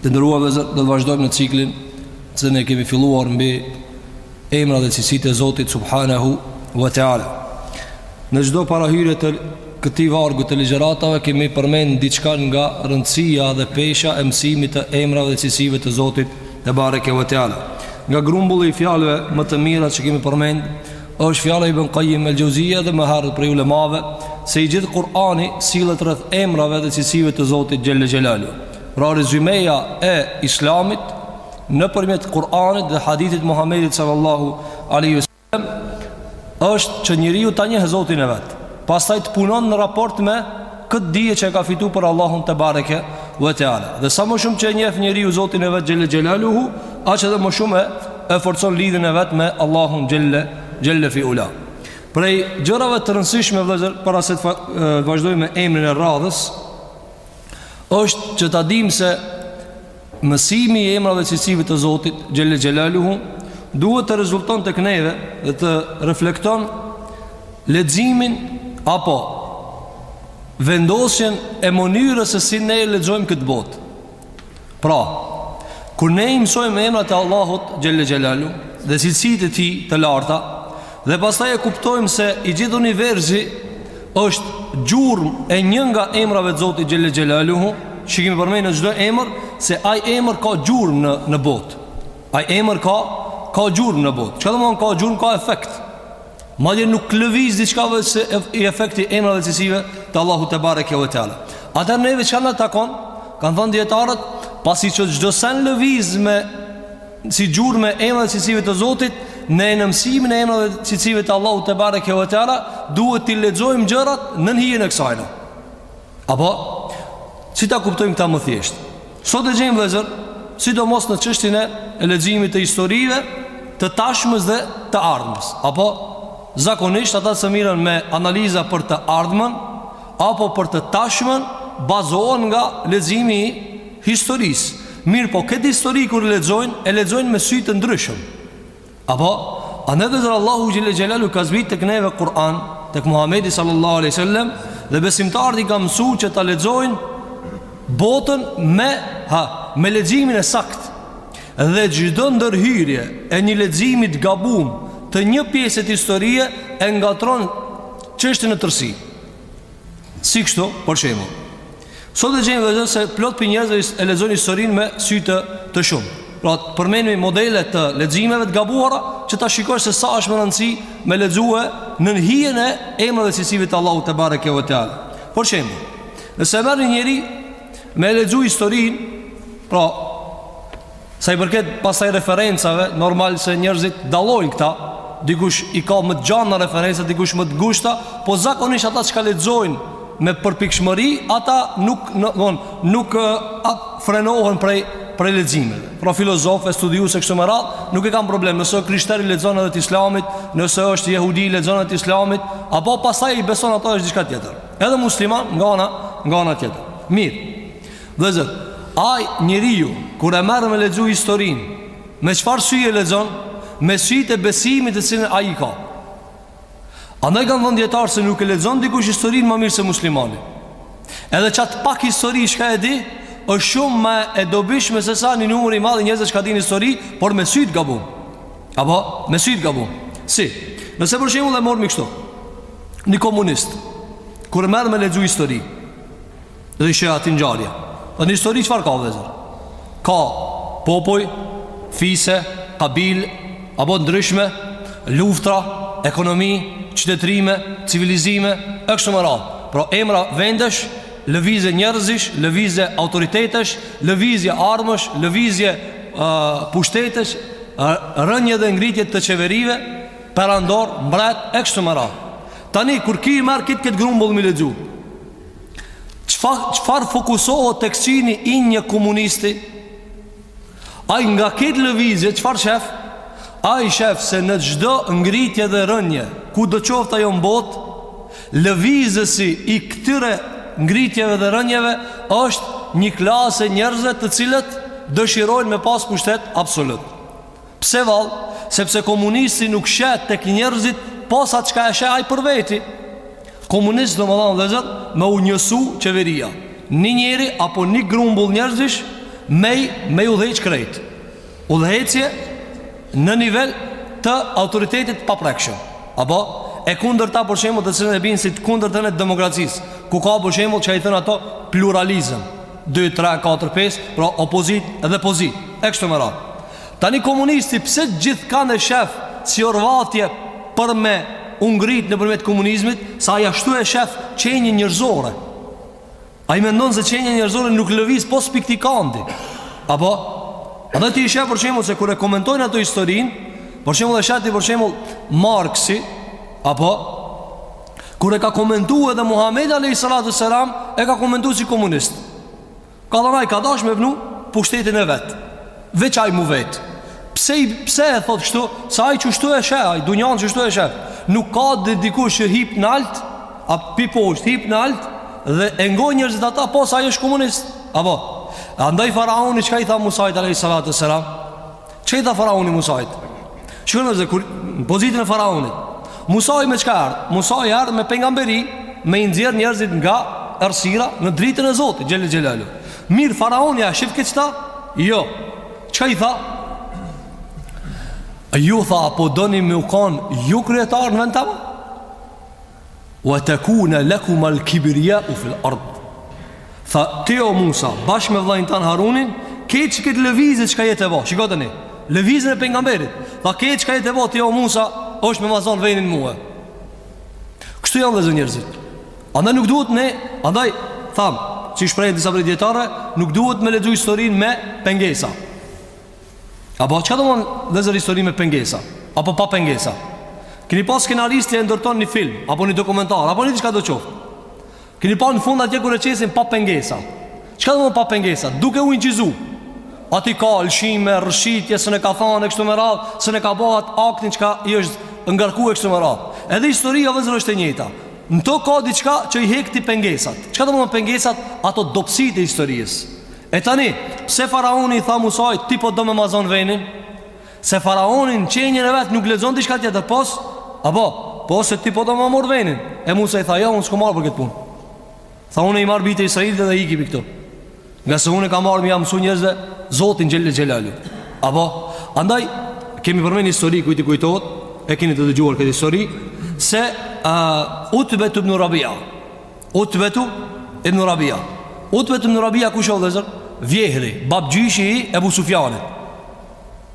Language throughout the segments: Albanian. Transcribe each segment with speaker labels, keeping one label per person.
Speaker 1: Të nderuar vëllezër, do të vazhdojmë në ciklin Që ne kemi filluar mbi Emrat dhe cilësitë e Zotit Subhanehu ve Teala Në çdo parahyrje të këtij vargu të ligjëratave Kemi përmend diçka nga rëndësia dhe pesha E mësimit të emrave dhe cilësive të Zotit Tebareke ve Teala Nga grumbulli i fjalëve më të mira që kemi përmend Është fjala e Ibn Qayyim al-Jauziyja dhe më herët prej ulemave se i gjithë Kur'ani sillet rreth emrave dhe cilësive të Zotit xhelle xhelalu. Pra rezumeja e Islamit nëpërmjet Kur'anit dhe hadithit Muhammedit sallallahu alaihi wasallam është që njeriu ta njeh Zotin e vet. Pastaj të punon në raport me Këtë dije që e ka fitu për Allahun tebareke ve teala Dhe sa më shumë që e njef njeriu Zotin e vet xhelle xhelaluhu Aq edhe më shumë e, e forcon lidhjen e vet me Allahun xhelle, xhelle fi ula Prej gjërave të rëndësishme vëllezër Para se të va, vazhdojmë me emrin e radhës është që ta dim se Mësimi i emrave dhe cilësive të Zotit xhelle xhelaluhu duhet të rezulton tek neve dhe të reflekton leximin apo vendosjen e mënyrës se si ne lexojmë këtë botë. Pra, kur ne i mësojmë emrat e Allahut xhelle xhelalu dhe cilësitë e tij të larta, Dhe pastaj e kuptojmë se i gjithë universi është gjurmë e një nga emrave të Zotit Xhelle Xhelaluhu, siç kemi përmend në çdo emër, se ai emër ka gjurmë në, në botë. Ai emër ka, ka gjurmë në botë. Çka do me thënë ka gjurmë, ka efekt. Madje nuk lëviz diçka vetëm se është efekt i emrave dhe cilësive të Allahut tebareke ve teala. Atëherë neve çka na takon, kanë thënë dijetarët, pasi që çdo send lëviz me si gjurmë e emrave e cilësive të Zotit, ne në mësimin e emrave e cilësive të Allahut tebareke ve teala duhet t'i lexojmë gjërat nën hijen e kësaj. Apo si ta kuptojmë këta më thjesht? Sot e gjejmë vëllezër, sidomos në çështjen e leximit të historive të tashmës dhe të ardhmës. Apo zakonisht ata që mirren me analiza për të ardhmen, apo për të tashmen bazohen nga leximi i historisë. Mirëpo këtë histori kur e lexojnë, e lexojnë me sy të ndryshëm. Apo, andaj vëllezër Allahu xhelle xhelalu ka zbrit tek neve Kur'an, tek Muhamedi sallallahu alaihi wasallam dhe besimtarët i ka mësu që ta lexojnë botën me ha, me leximin e saktë. Dhe çdo ndërhyrje e një leximi të gabum të një pjese të historie e ngatron çështjen në tërësi. Si kështu, për shembull. Sot e gjejmë vllezër se plot prej njerëzve e lexojnë historinë me sy të të shumë. Pra, përmendmi modele të leximeve të gabuara që ta shikosh se sa është me randësi me lexue nën hijen e emrave e cilësive të Allahut tebareke ve teala. Për shembull, nëse merr një njeri me lexu historinë, pra, Sa i përket pastaj referencave, normal se njerëzit dallojnë këta, dikush i ka më të gjana referenca, dikush më të ngushta, po zakonisht ata çka lexojnë me përpikshmëri, ata nuk, në, non, nuk a, frenohen prej, prej leximeve. Pra filozofë, studiues e kështu me radhë, nuk e kanë problem, nëse është i krishteri lexon edhe të islamit, nëse është jehudi lexon edhe të islamit, a po pastaj i beson ato është diçka tjetër. Edhe musliman nga ana, nga ana tjetër. Mirë. Vllezër, ai njeriu, kur e merr me lexu historin, me çfarë sy e lexon, me sytë e besimit të cilin ai e ka. Andaj kanë thënë dijetarët se nuk e lexon dikush historin ma mirë se muslimani. Edhe qatë pak histori i çka e di, është shumë ma e dobishme sesa një numër i madhë njerëzish çka dinë histori, por me sy të gabum. Apo, me sy të gabum. Si, nëse për shembull e marrmi kështu, një komunist, kur e merr me lexu historin, Dhe i sheh aty ngjarjet Dhe në histori çfarë ka vllezër Ka popuj Fise Kabil Apo ndryshme Luftra Ekonomi Qytetërime Civilizime E kështu me radhë Pra emra vendesh Lëvizje njerëzish Lëvizje autoritetesh Lëvizje armësh Lëvizje uh, pushtetesh Rënje dhe ngritje të qeverive Perandorë Mbretër E kështu me radhë Tani kur ky e merr këtë këtë grumbull me lexu Çfarë, çfarë fokusohet te syni i një komunisti? Ai nga këto lëvizje, çfarë shef? Ai shef se në çdo ngritje dhe rënje, kudo qoftë ajo në botë, lëvizësi i këtyre ngritjeve dhe rënjeve është një klasë e njerëzve të cilët dëshirojnë me pas pushtet absolut. Pse vallë? Sepse komunisti nuk sheh tek njerëzit pos ça ka e sheh ai për veti. Komunist domethanë vllezër, me u njësu qeveria. Një njeri apo një grumbull njerëzish me me udhëheq krejt. Udhëheqje në nivel të autoritetit të paprekshëm. Apo e kundërta për shembull të cilën e bin si të kundërtën e demokracisë, ku ka për shembull çka i thënë ato pluralizëm. 2 3 4 5, pra opozitë dhe pozitë. E kështu me radhë. Tani komunisti pse gjithkan e shef si orvatje për me u ngrit nëpërmjet komunizmit, se ai ashtu e shef qenien njerëzore. Ai mendon se qenia njerëzore nuk lëviz pos pi kti kandi. Apo, edhe ti e shef për shembull se kur e komentojnë ato historinë, për shembull e shef ti për shembull Marksi, apo, kur e ka komentu edhe Muhammedin A.S. e ka komentu si komunist. Ka thon ai ka dash me vnu pushtetin e vet. Veç ai mu vet. Pse pse e thot kështu? Se ai qeshtu e sheh, ai dunjanë qeshtu e sheh. Nuk ka dhe dikush që hip nalt, a pi poshtë hip nalt dhe e ngojn njerëzit ata pos ai është komunist. Apo. Andaj faraoni çka i tha Musait alejhi salatu ve selam? Çka i tha faraoni Musait? Shikojmë se kur në pozitën e faraonit, Musai me çka erdh? Musai erdh me pejgamberi, me i nxjerr njerëzit nga errësira në dritën e Zotit, xhele xhelaluhu. Mirë, faraoni a e shif këtë qeta? Jo. Çka i tha? Ju tha a po doni me u kon ju kryetar në vend tem? Wa takuna lakuma al-kibriya'u fil ard. Tha ti o Musa, bashkë me vëllain tan Harunin, krejt qeket lëvizje çka je tu e bo. Shikoje tani lëvizjen e pejgamberit. Tha krejt çka je tu e bo ti o Musa, është me ma zon venin mua. Kështu janë vllezër njerëzit. Andaj nuk duhet ne, andaj tham, si shprehen disa prej dietarëve, nuk duhet me lexu historinë me pengesa. Apo çka do me thonë vllezër histori me pengesa? Apo pa pengesa? Keni pa skenaristi e ndërton një film, apo një dokumentar, apo një diçka do qoftë. Keni pa në fund atje kur e qesin pa pengesa. Çka do me thonë pa pengesa? Duke u inçizu. Ati ka lëshime, rrëshqitje, s'un e ka thanë e kështu me radhë, s'un e ka ba at aktin çka i është ngarku e kështu me radhë. Edhe historia vllezër është e njëjta. Në to ka diçka që i hek ti pengesat. Çka do me thonë pengesat? Ato dobësitë e historisë. E tani, pse faraoni i tha Musait, ti po do me ma zon venin? Se faraoni në qenien e vet nuk lexon diçka tjetër, pos, apo, po se ti po do me mor venin. E Musai tha, jo, unë s'kom ardh për këtë punë. Tha, unë i marr bijtë e Israilit dhe iki pi këtu. Ngase unë kam ardh me ja msu njerëzve Zotin xhele xhelaluhu. Apo, andaj, kemi përmen histori kujti kujtohet, e keni të dëgjuar këtë histori, se uh, Utbetu ibn Rabia. Utbetu ibn Rabia Utbetu ibn Rabia kush o vllezër? Vjehri, babgjyshi i Ebu Sufjanit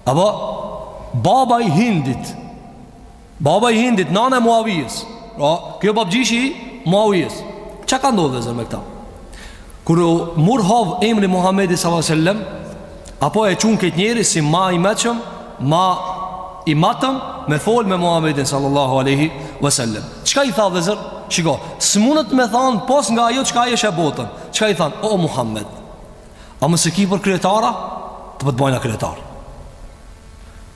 Speaker 1: Apo Baba i Hindit Baba i Hindit, nana e Muavijës pra, ky o babgjyshi i Muavijës Çka ka ndodh vllezër me këta? Kur mur hov emri Muhammedit s.a.s. Apo e çunë këtë njeri si ma i meçëm Ma i matëm Me fol me Muhammedin sallallahu aleyhi vësallem Çka i tha vllezër? Shiko, s'mundet me thanë pos nga ajo çka e sheh botën Çka i thanë? O Muhammed A mos e ki për kryetar a? Të po t'bajna kryetar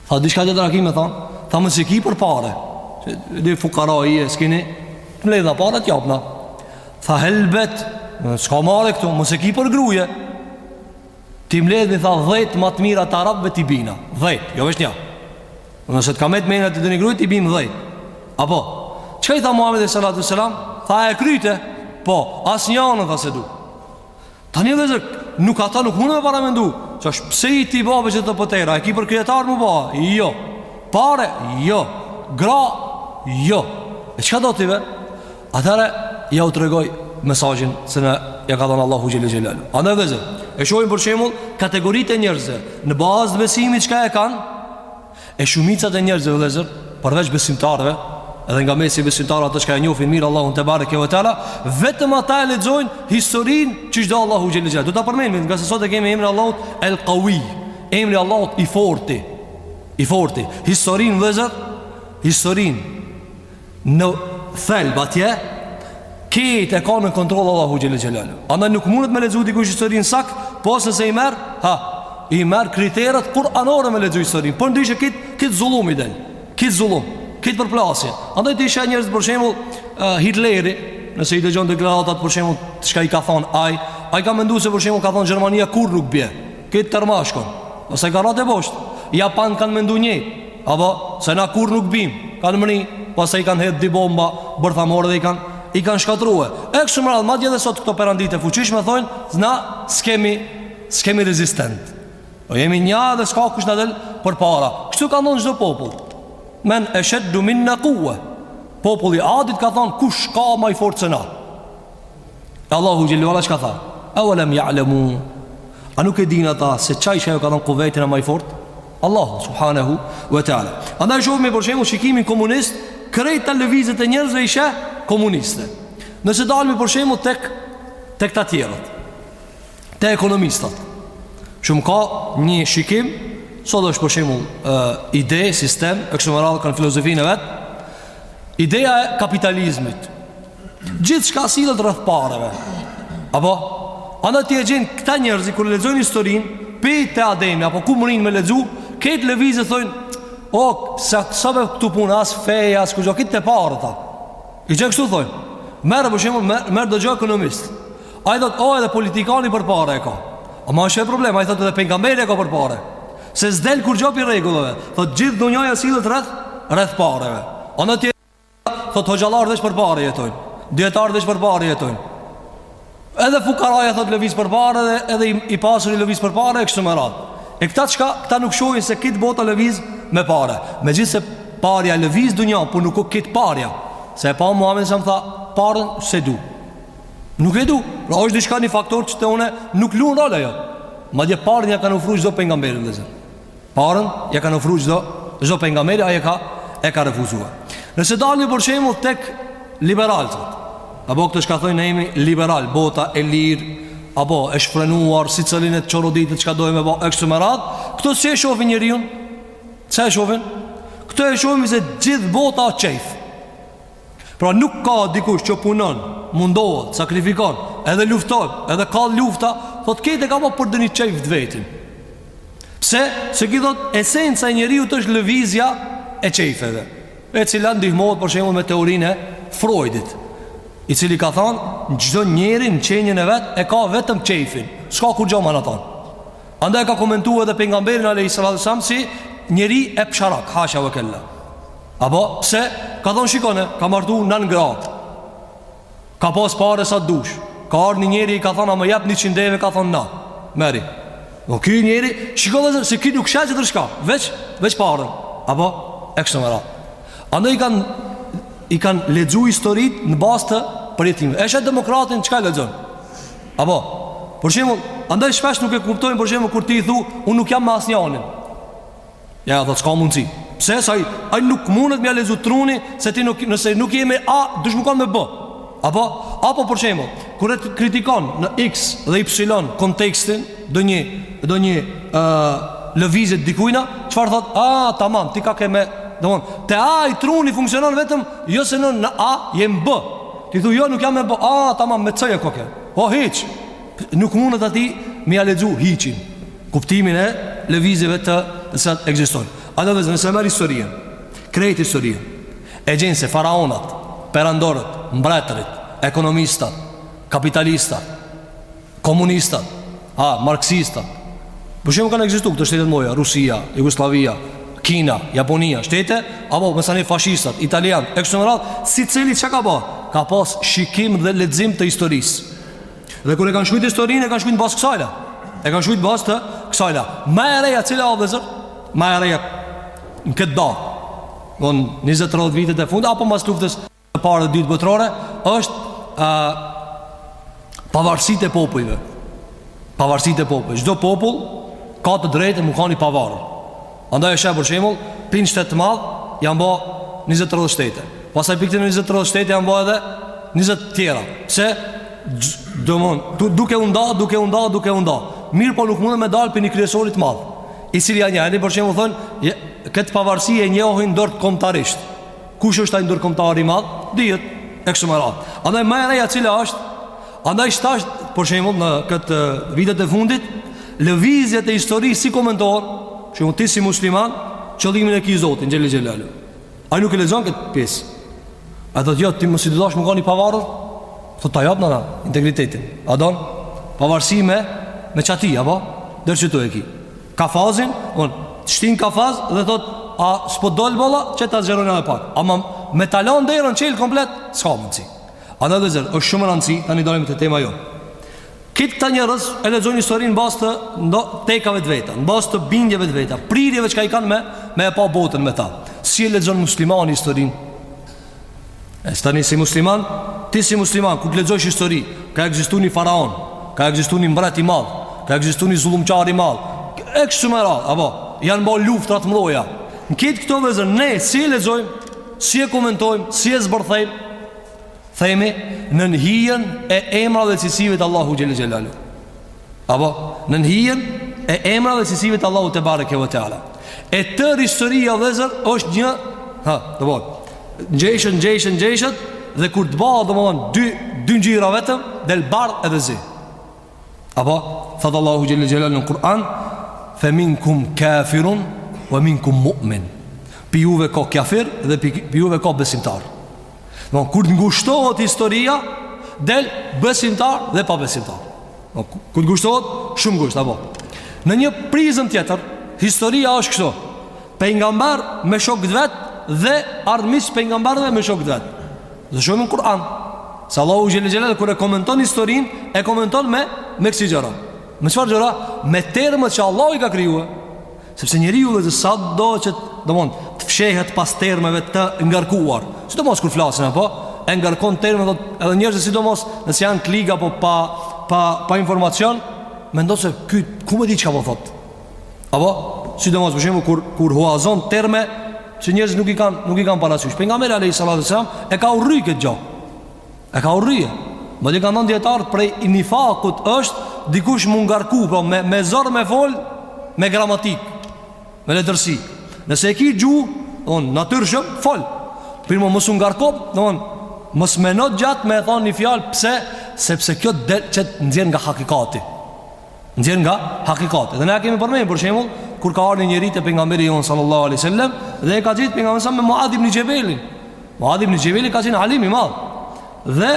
Speaker 1: Tha, di çka tjetër kim me thanë? Tha, mos e ki për pare Dhe fukara je s'kini Të mledhna pare t'japna Tha, helbet S'ka marre këtu, mos e ki për gruje T'i mbledhmi tha 10 ma të mirat arabëve t'i bina. 10, jo veç një. Do nëse t'ka met mena te ndonji gruje t'i bim 10. Apo, çka i tha Muhamedi alejhi salatu wasallam? Tha e kryte. Po, asnjanën tha s'e du. Tani vllezër, nuk ata nuk munden me paramendu. Ç'asht pse i ti bave qito potera? E ki për kryetar m'u ba? Jo. Pare? Jo. Gra? Jo. E çka do ti vë? Atëherë ja u tregoi mesazhin se na ja ka dhënë Allahu xhele xhelaluhu. Andaj vëllezër, e shohim për shembull kategoritë e njerëzve në bazë të besimit çka e kanë e shumicat e njerëzve vëllezër, përveç besimtarëve, edhe nga mesi besimtarëve ata që e njohin mirë Allahun tebareke ve teala, vetëm ata e lexojnë historinë qysh do Allahu xhele xhelaluhu. Do ta përmendim ngase sot e kemi emrin Allahut El Qawi, emri Allahut i Forti. I Forti. Historinë vëllezër, historinë në thelb atje, këtë e ka në kontroll Allahu xhele xhelaluhu. Andaj nuk mundet me lexu dikush historinë saktë, pos nëse i merr, ha, i merr kriteret kuranore me lexu historinë. Po ndyshe krejt krejt zullum i del. Krejt zullum, krejt përplasje. Andaj ti i sheh njerëzit për shembull uh, Hitleri, nëse i dëgjon deklaratat për shembull çka i ka thanë ai, ai ka mendu se për shembull ka thanë Gjermania kurrë nuk bie. Këtë tërmashkon Ose ka rate bosht Japan kanë mendu njejtë Apo Se na kurrë nuk bim Kanë mrri Pastaj i kanë hedhë dy bomba Bërthamore dhe i kanë I kanë shkatrru E kështu me radhë Madje edhe sot këto perandoritë e fuqishme Thojnë Na s'kemi S'kemi rezistent Po jemi nja dhe s'ka kush na del Përpara Kështu kanë thonë çdo popull Men esheddu minna kuvve Populli Adit ka thonë Kush ka ma i fortë se na Allahu xhele ve ala çka tha E ve lem ja'lemu A nuk e din ata se qaj që ja u ka dhanë kuvetin a ma i fortë Allahu subhanahu wa ta'ala Andaj shohmi për shembull shikimin komunist Krejt lëvizjet e njerëzve i sheh komuniste Nëse dalmi për shembull tek Tek të tjerët Te ekonomistat Shumë ka një shikim Sot është për shembull ide, sistem E kështu me radhë kanë filozofinë e vet Ideja e kapitalizmit Gjithçka sillet rreth pareve Apo andaj ti i gjen këta njerëz kur lexojnë historinë pej te Ademi Apo ku mrrin me lexu krejt lëvizjet thojnë O, sa, sa be këtu punë As feja, as kujtë Këtë të parë ta I gjen kështu thojnë Merr për shembull Merr merr donjë ekonomist Ai thotë O, edhe politikani për pare e ka O, ma është e problem Ai thotë edhe pejgamberi e ka për pare Se s'del kurgjo pi rregullave Thotë gjithë dunjaja sillet rreth Rreth pareve Andaj ti e Thot hoxhallart veç për pare jetojnë. Dijetart veç për pare jetojnë. Edhe fukaraja thot lëviz për pare dhe edhe i, i pasuri lëviz për pare e kështu me radhë. E këta çka, këta nuk shohin se krejt bota lëviz me pare. Megjithëse parja e lëviz dunjanë, po nuk u krejt parja. Se e pa Muhamedi sa më tha, paren s'e du. Nuk e du. Pra është diçka një faktor që te unë nuk luan rol ajo. Madje paren ja kanë ofruar çdo pejgamberi dhe zot. Paren ja kanë ofruar çdo çdo pejgamberi ai e ka e ka refuzuar. Nëse dalni për shembull tek liberalët. Apo këta çka thonë jemi liberal, bota e lirë, apo e shfrenuar si qëllon e çoroditur çka dojmë apo e kshtu me radh, këta si e shohin njeriun? Çfarë e shohin? Këta e shohin se gjithë bota qejf. Pra nuk ka dikush që punon, mundohet, sakrifikon, edhe lufton, edhe ka lufta, thot këte e ka ba për donji qejf të vetin. Pse? Se ky thot, esenca e njeriut është lëvizja e qejfeve, e cila ndihmohet për shembull me teorinë e Freudit, i cili ka than, në çdo njeri në qenien e vet, e ka vetëm qejfin, s'ka kurgjo ma n'atan. Andaj e ka komentu edhe pejgamberin alejhi selam si njeri epsharak, hasha ve kel-la. Apo, pse, ka thonë shikone, ka martu nan gra Ka pas pare sa të dush Ka ardhë një njeri i ka thonë, a ma jep njëqind deve, ka thonë na Merri O ky njeri, shiko se ky nuk sheh tjetër çka Veç, veç paren Apo, e kështu me radh Andaj i kanë I kanë lexu historit në bazë të përjetimeve Edhe demokracinë çka lexon Apo, për shembull, andaj shpesh nuk e kuptojnë për shembull kur ti i thu Unë nuk jam me asnjanin Jo, thot s'ka mundësi Pse, se ai, ai nuk mundet me ia lexu truni Se ti nuk, nëse nuk je me A, duhesh me kon me B Apo, apo për shembull Kur e kritikon në X dhe Y kontekstin Donjë, donjë uh, Lëvizje t'dikujna Çfar thot, a, tamam, ti koke me Domethon, te ai truni funksionon vetëm Jo s'je n', n'A je n'B Ti thu, jo nuk jam me B A, tamam, me C-ja koke O, hiq Nuk mundet aty me ja lexu hiqin, kuptimin e lëvizjeve të të cilat ekzistojnë. A vllezër, nëse merr historien, krejt historien, e gjenë se faraonat, perandorët, mbretërit, ekonomistat, kapitalistat, komunistat, a, marksistat, për shembull kanë ekzistu këto shtetet e mdhaja, Rusia, Jugosllavia, Kina, Japonia, shtete, apo mësani fashistat, italian, e kështu me radhë, secili që ka ba, ka pas shikim dhe lexim të historisë. Dhe kur e kanë shkrujt historinë, e kanë shkrujt n'bazë kësajna. E kanë shkrujt n'bazë të kësajna. Ma e reja cila o vllezër? Ma e reja në këtë, domthon 20-30 vitet e fundit apo mas luftës së parë dhe dytë botërore është ë pavarësitë e popujve. Pavarësitë e popujve. Çdo popull ka të drejtë me kan i pavarur. Andaj e sheh për shembull, pi ni shteti të madh janë ba 20 30 shtete. Pastaj pi ktyne 20 30 shtete janë ba edhe 20 të tjera. Pse? Domthon, du, duke u nda, duke u nda, duke u nda. Mirëpo nuk munden me dal pi ni kryesori të madh. I cili janë janë për shembull thojnë, këtë pavarësi e njohin ndërkombëtarisht. Kush është ai ndërkombëtar i madh? Dihet e kështu me radhë. Andaj më e reja cila është Andaj shtash, për shembull, në këtë vitet e fundit, lëvizjet e historisë s'i komenton sikur ti si musliman, qëllimin e ki Zotin, Xhele Xhelaluhu. Ai nuk e lexon këtë pjesë. E thotë jo, ti masi dosh me kan i pavarur? Thotë ta japna integritetin. A don? Pavarësi me, me çati, apo? Deri qitu e ki. Kafazin, on, t'shtin n'kafaz dhe thotë, a s'po t'del boll a, qe ta zgjerojna edhe pak. Ama me ta lon derën çelë komplet, s'ka mundësi. A vllezër, është shumë me rëndësi, tani dalim te tema jonë. Krejt këta njerëz e lexojnë historinë në bazë të, ndo, tekave të veta, në bazë të bindjeve të veta, prirjeve çka i kanë me, me e pa botën me ta. Si e lexon muslimani historinë? E tani si musliman, ti si musliman, kur të lexosh histori, ka ekzistu një faraon, ka ekzistu një mbret i madh, ka ekzistu një zullumqar i madh, e kështu me radhë, apo, janë bo luftrat e mdhaja. Në krejt këto vllezër, ne, si e lexojmë? Si e komentojmë, si e zbërthejmë, themi nën hijen e emrave e cilësive të Allahut Xhele Xhelaluhu. Apo, nën hijen e emrave e cilësive të Allahut tebareke ve teala. E tërë historia vllezër është një, ha, të bërë, ngjeshet, ngjeshet, ngjeshet, dhe kur të bahet domthon dy, dy ngjyra vetëm, del bardh edhe zi. Apo, thotë Allahu Xhele Xhelaluhu në Kur'an, fe minkum kafirun, ve minkum mu'min. Pi juve ka kafir dhe pi, pi juve ka besimtar. Në kur të ngushtohet historia, del besimtar dhe pabesimtar. Në kur të ngushtohet, shumë ngusht, apo. Në një prizëm tjetër, historia është kështu. Pejgamber me shokët vet dhe armiq pejgamberëve me shokët vet. Do të shohim në Kur'an. Se Allahu xhele xhelaluhu kur e komenton historinë, e komenton me me kësi gjëra. Me çfarë gjëra? Me termat që Allahu i ka krijuar. Sepse njeriu vëllezër sado që, domthon, të fshehet pas termave të ngarkuar. Sidomos kur flasin apo e ngarkon termet do edhe njerëzit sidomos nëse janë të lig apo pa pa pa informacion, mendon se ky ku me di çka po thotë. Apo, sidomos për shembull, kur, kur huazon terme që njerëzit nuk i kanë nuk i kanë parasysh. Pejgamberi alejhi salatu ve selam e ka urry këtë gjo. E ka urry. Madje kanë thon dijetarët prej nifakut është dikush m'u ngarku, po me, me zor me folë, me gramatikë, me letërsi. Nëse e ki gjuhën, natyrshëm, folë. Por mos u ngarko, domethon, mos meno gjatë me e thonë një fjalë, pse? Sepse kjo del që të nxjerr nga hakikati. Nxjerr nga hakikati. Dhe ne e kemi përmendur për shembull kur ka ardhur njëri te pejgamberi jon sallallahu alaihi wasallam dhe e ka gjet pejgamberin alejhi selam me Muad ibn Jabelin. Muad ibn Jabeli ka qenë alim i madh. Dhe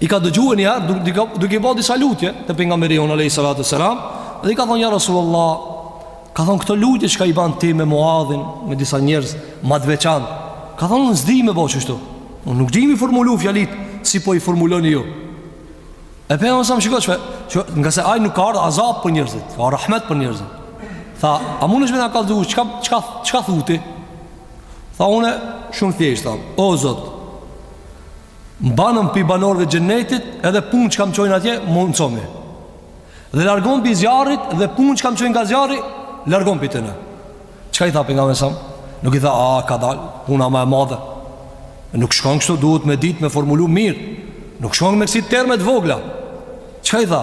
Speaker 1: i ka dëgjuar një herë duke duke duke bo disa lutje te pejgamberi jon alaihi salatu wasalam dhe i ka thonë ja rasulullah ka thonë këto lutje që kah i ban ti me Muadin me disa njerëz më të veçantë. Ka thonë unë s'di me bo kështu. Unë nuk di m'i formulu fjalitë si po i formuloni ju. E Pejgamberi alejhi selam shiko që, që ngase ai nuk ka ardhë azab për njerëzit, ka ardhë rahmet për njerëzit. Tha, a munesh me na kallxu, çka, çka, çka thu ti? Tha, une, shumë thjesht, tha, o zot, më banëm prej banorëve t'xhenetit edhe punët që kah m'çojnë atje, mundësomi. Dhe largom prej zjarrit dhe punët që kah m'çojnë nga zjarri, largom prej tyne. Çka i tha pejgamberi alejhi selam? Nuk i tha a ka dal puna më e madhe. Nuk shkon kështu, duhet me ditë me formulu mirë. Nuk shkon me kësi terme t'vogla. Çka i tha?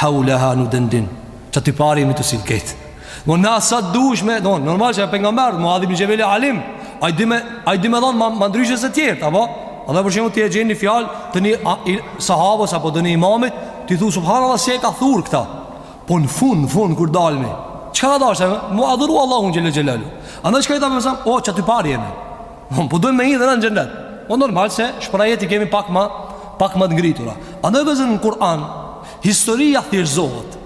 Speaker 1: Hauleha nudendin. Qaty pari jemi tu u sillë ketë. Mo në asat dush me, no, normal që Pejgamberi, Muad ibn Jabeli alim, ai di me, ai di me thonë ma, ma ndryshe se tjerët, apo? Edhe për shembull ti e gjen një fjalë të një sahabës apo të një imamit, ti thu subhanallah si e ka thurë këta. Po në fund, në fund, kur dalmi çka kanë dashtë, me adhuru Allahun xhele xhelaluhu Andaj çka i tha Pejgamberi alejhi selam, o qaty pari jemi Po, po dojmë me hy edhe na n'xhennet Po normal se shprehjet i kemi pak ma Pak ma të ngritura Andaj vëllezër në Kur'an Historia thjeshtëzohet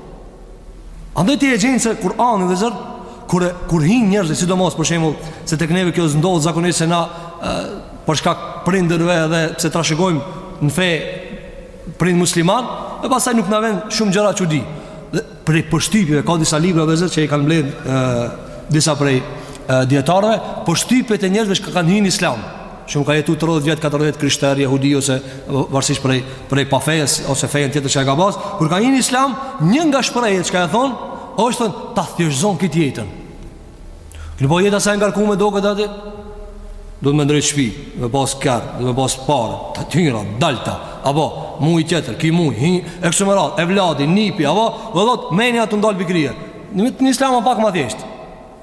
Speaker 1: Andaj ti e gjen se Kur'ani vëllezër Kur, kur hinë njerëz e sidomos për shembull Se tek neve kjo s'ndodh zakonisht se na e, për shkak prindërve edhe pse trashëgojmë në fe prind musliman, e pastaj nuk na vjen shumë gjëra çudi. Dhe prej përshtypjeve ka disa libra vëllezër që i kanë mbledh ë disa prej dijetarëve, përshtypjet e njerëzve që kanë hyrë në islam. Shumë ka jetu 30 vjet, 40 krishterë, jehudi ose varësisht prej prej pafejes ose fejen tjetër që ka pas, kur ka hy në islam, një nga shprehjet që ka thon, është thon ta thjeshtëzon këtë jetën. Në bo jeta sa e ngarkume doket dhe Duhet me ndreq shpi Me pas kerr Dhe me pas pare Të hyra Dalta Apo Muji tjetër Ki mu hi, E kështu me radhë Evladi Nipi Apo Dhe do të mendja të ndalë bikrije Në islam o pak ma thjesht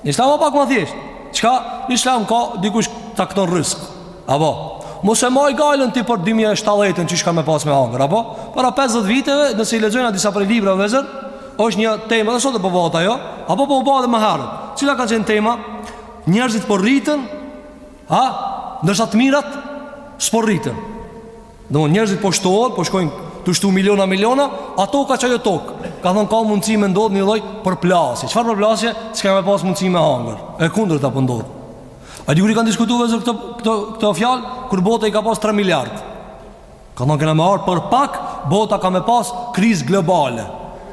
Speaker 1: Në islam o pak ma thjesht Çka Në islam ka Dikush ta cakton rrizk Apo, mos e maj gajlen ti për 2017-ën çka me pas me hangër, apo? Para 50 viteve, nëse i lexojna disa prej librave vllezër, është një temë, dhe sot e përbohat po ajo, apo po përbohat dhe më herët. Cila ka qenë tema? Njerëzit po rriten, a? Ndërsa të mirat, s'po rriten. Dhe më njerëzit po shtohen, po shkojnë tu shtu miliona, miliona, a toka qajo tokë. Kanë thonë ka mundësi me ndodh një lloj përplasje. Çfarë përplasje? S'ka me pas mundësi me hangër. E kundërta po ndodh. A di kur i kanë diskutu vllezër këto, këto, këto fjalë? Kur bota i ka pas 3 miliard. Kanë thonë kena me ardh për pak, bota ka me pas krizë globale.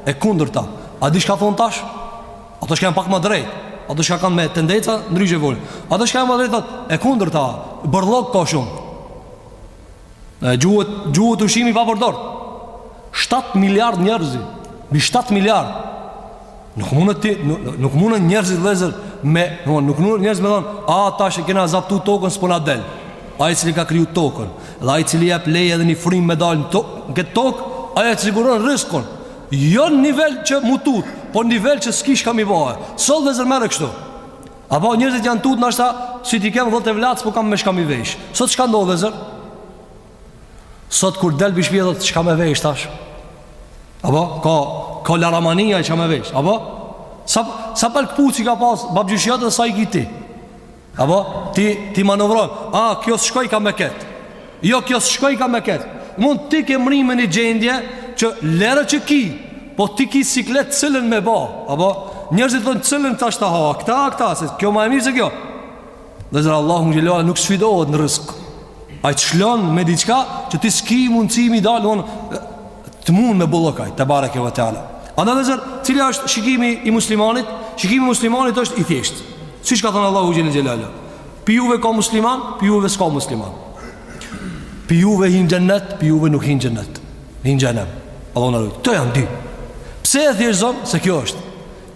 Speaker 1: E kundërta. A di çka thonë tash? Ata çka janë pak ma drejt. Ata çka kanë me tendenca, ndryshe folin. Ata çka janë ma drejt, thotë, e kundërta. Bërllok ka shumë. Na gjuhet, gjuhet ushqimi pa përdor. 7 miliard njerëz, mbi 7 miliard. Nuk mund të nuk munden njerëzit vllezër me, nuk mund njerëz me thon, a tash e kena zaptu tokën s'po na del. Ai cili ka kriju tokën, dhe ai cili jep leje edhe një frymë me dal në tokë, në këtë tokë, ai e siguron rrizkun. Jo në nivel që m'u tut, po në nivel që s'ki çka me i ba. Sot vllezër merre kështu. Apo njerëzit janë tut ndoshta si t'i kem edhe evladt, s'po kam me çka m'i vesh. Sot çka ndodh vllezër? Sot kur del pi shpie thotë çka me vesh tash? Apo ka ka laramani çka me vesh? Apo sa sa palë kpuc i ka pas babgjyshi jot e sa i ki ti. Apo ti ti manovron. A kjo s'shkojka me kët. Jo kjo s'shkojka me ket Mund ti ke mrri në një gjendje Që lere që ki Po ti ki siklet cilën me ba Apo njerëzit thonë cilën tash ta ha Këta, këta, se kjo ma e mirë se kjo Vllezër Allahu xhele ve ala nuk sfidohet në rrizk Ai të shlon me diçka Që ti s'ki mundësi me dalë on, Të mund me bollëk ai tebareke ve teala Andaj vllezër, cili është shikimi i muslimanit Shikimi i muslimanit është i thjeshtë Siç ka thonë Allahu xhele ve ala Pi juve ka musliman, pi juve s'ka musliman. Pi juve hin n'xhenet, pi juve nuk hin n'xhenet. Hin n'xhehenem. Allah na rujtë. Të janë dy. Pse e thjeshtëzon? Se kjo është.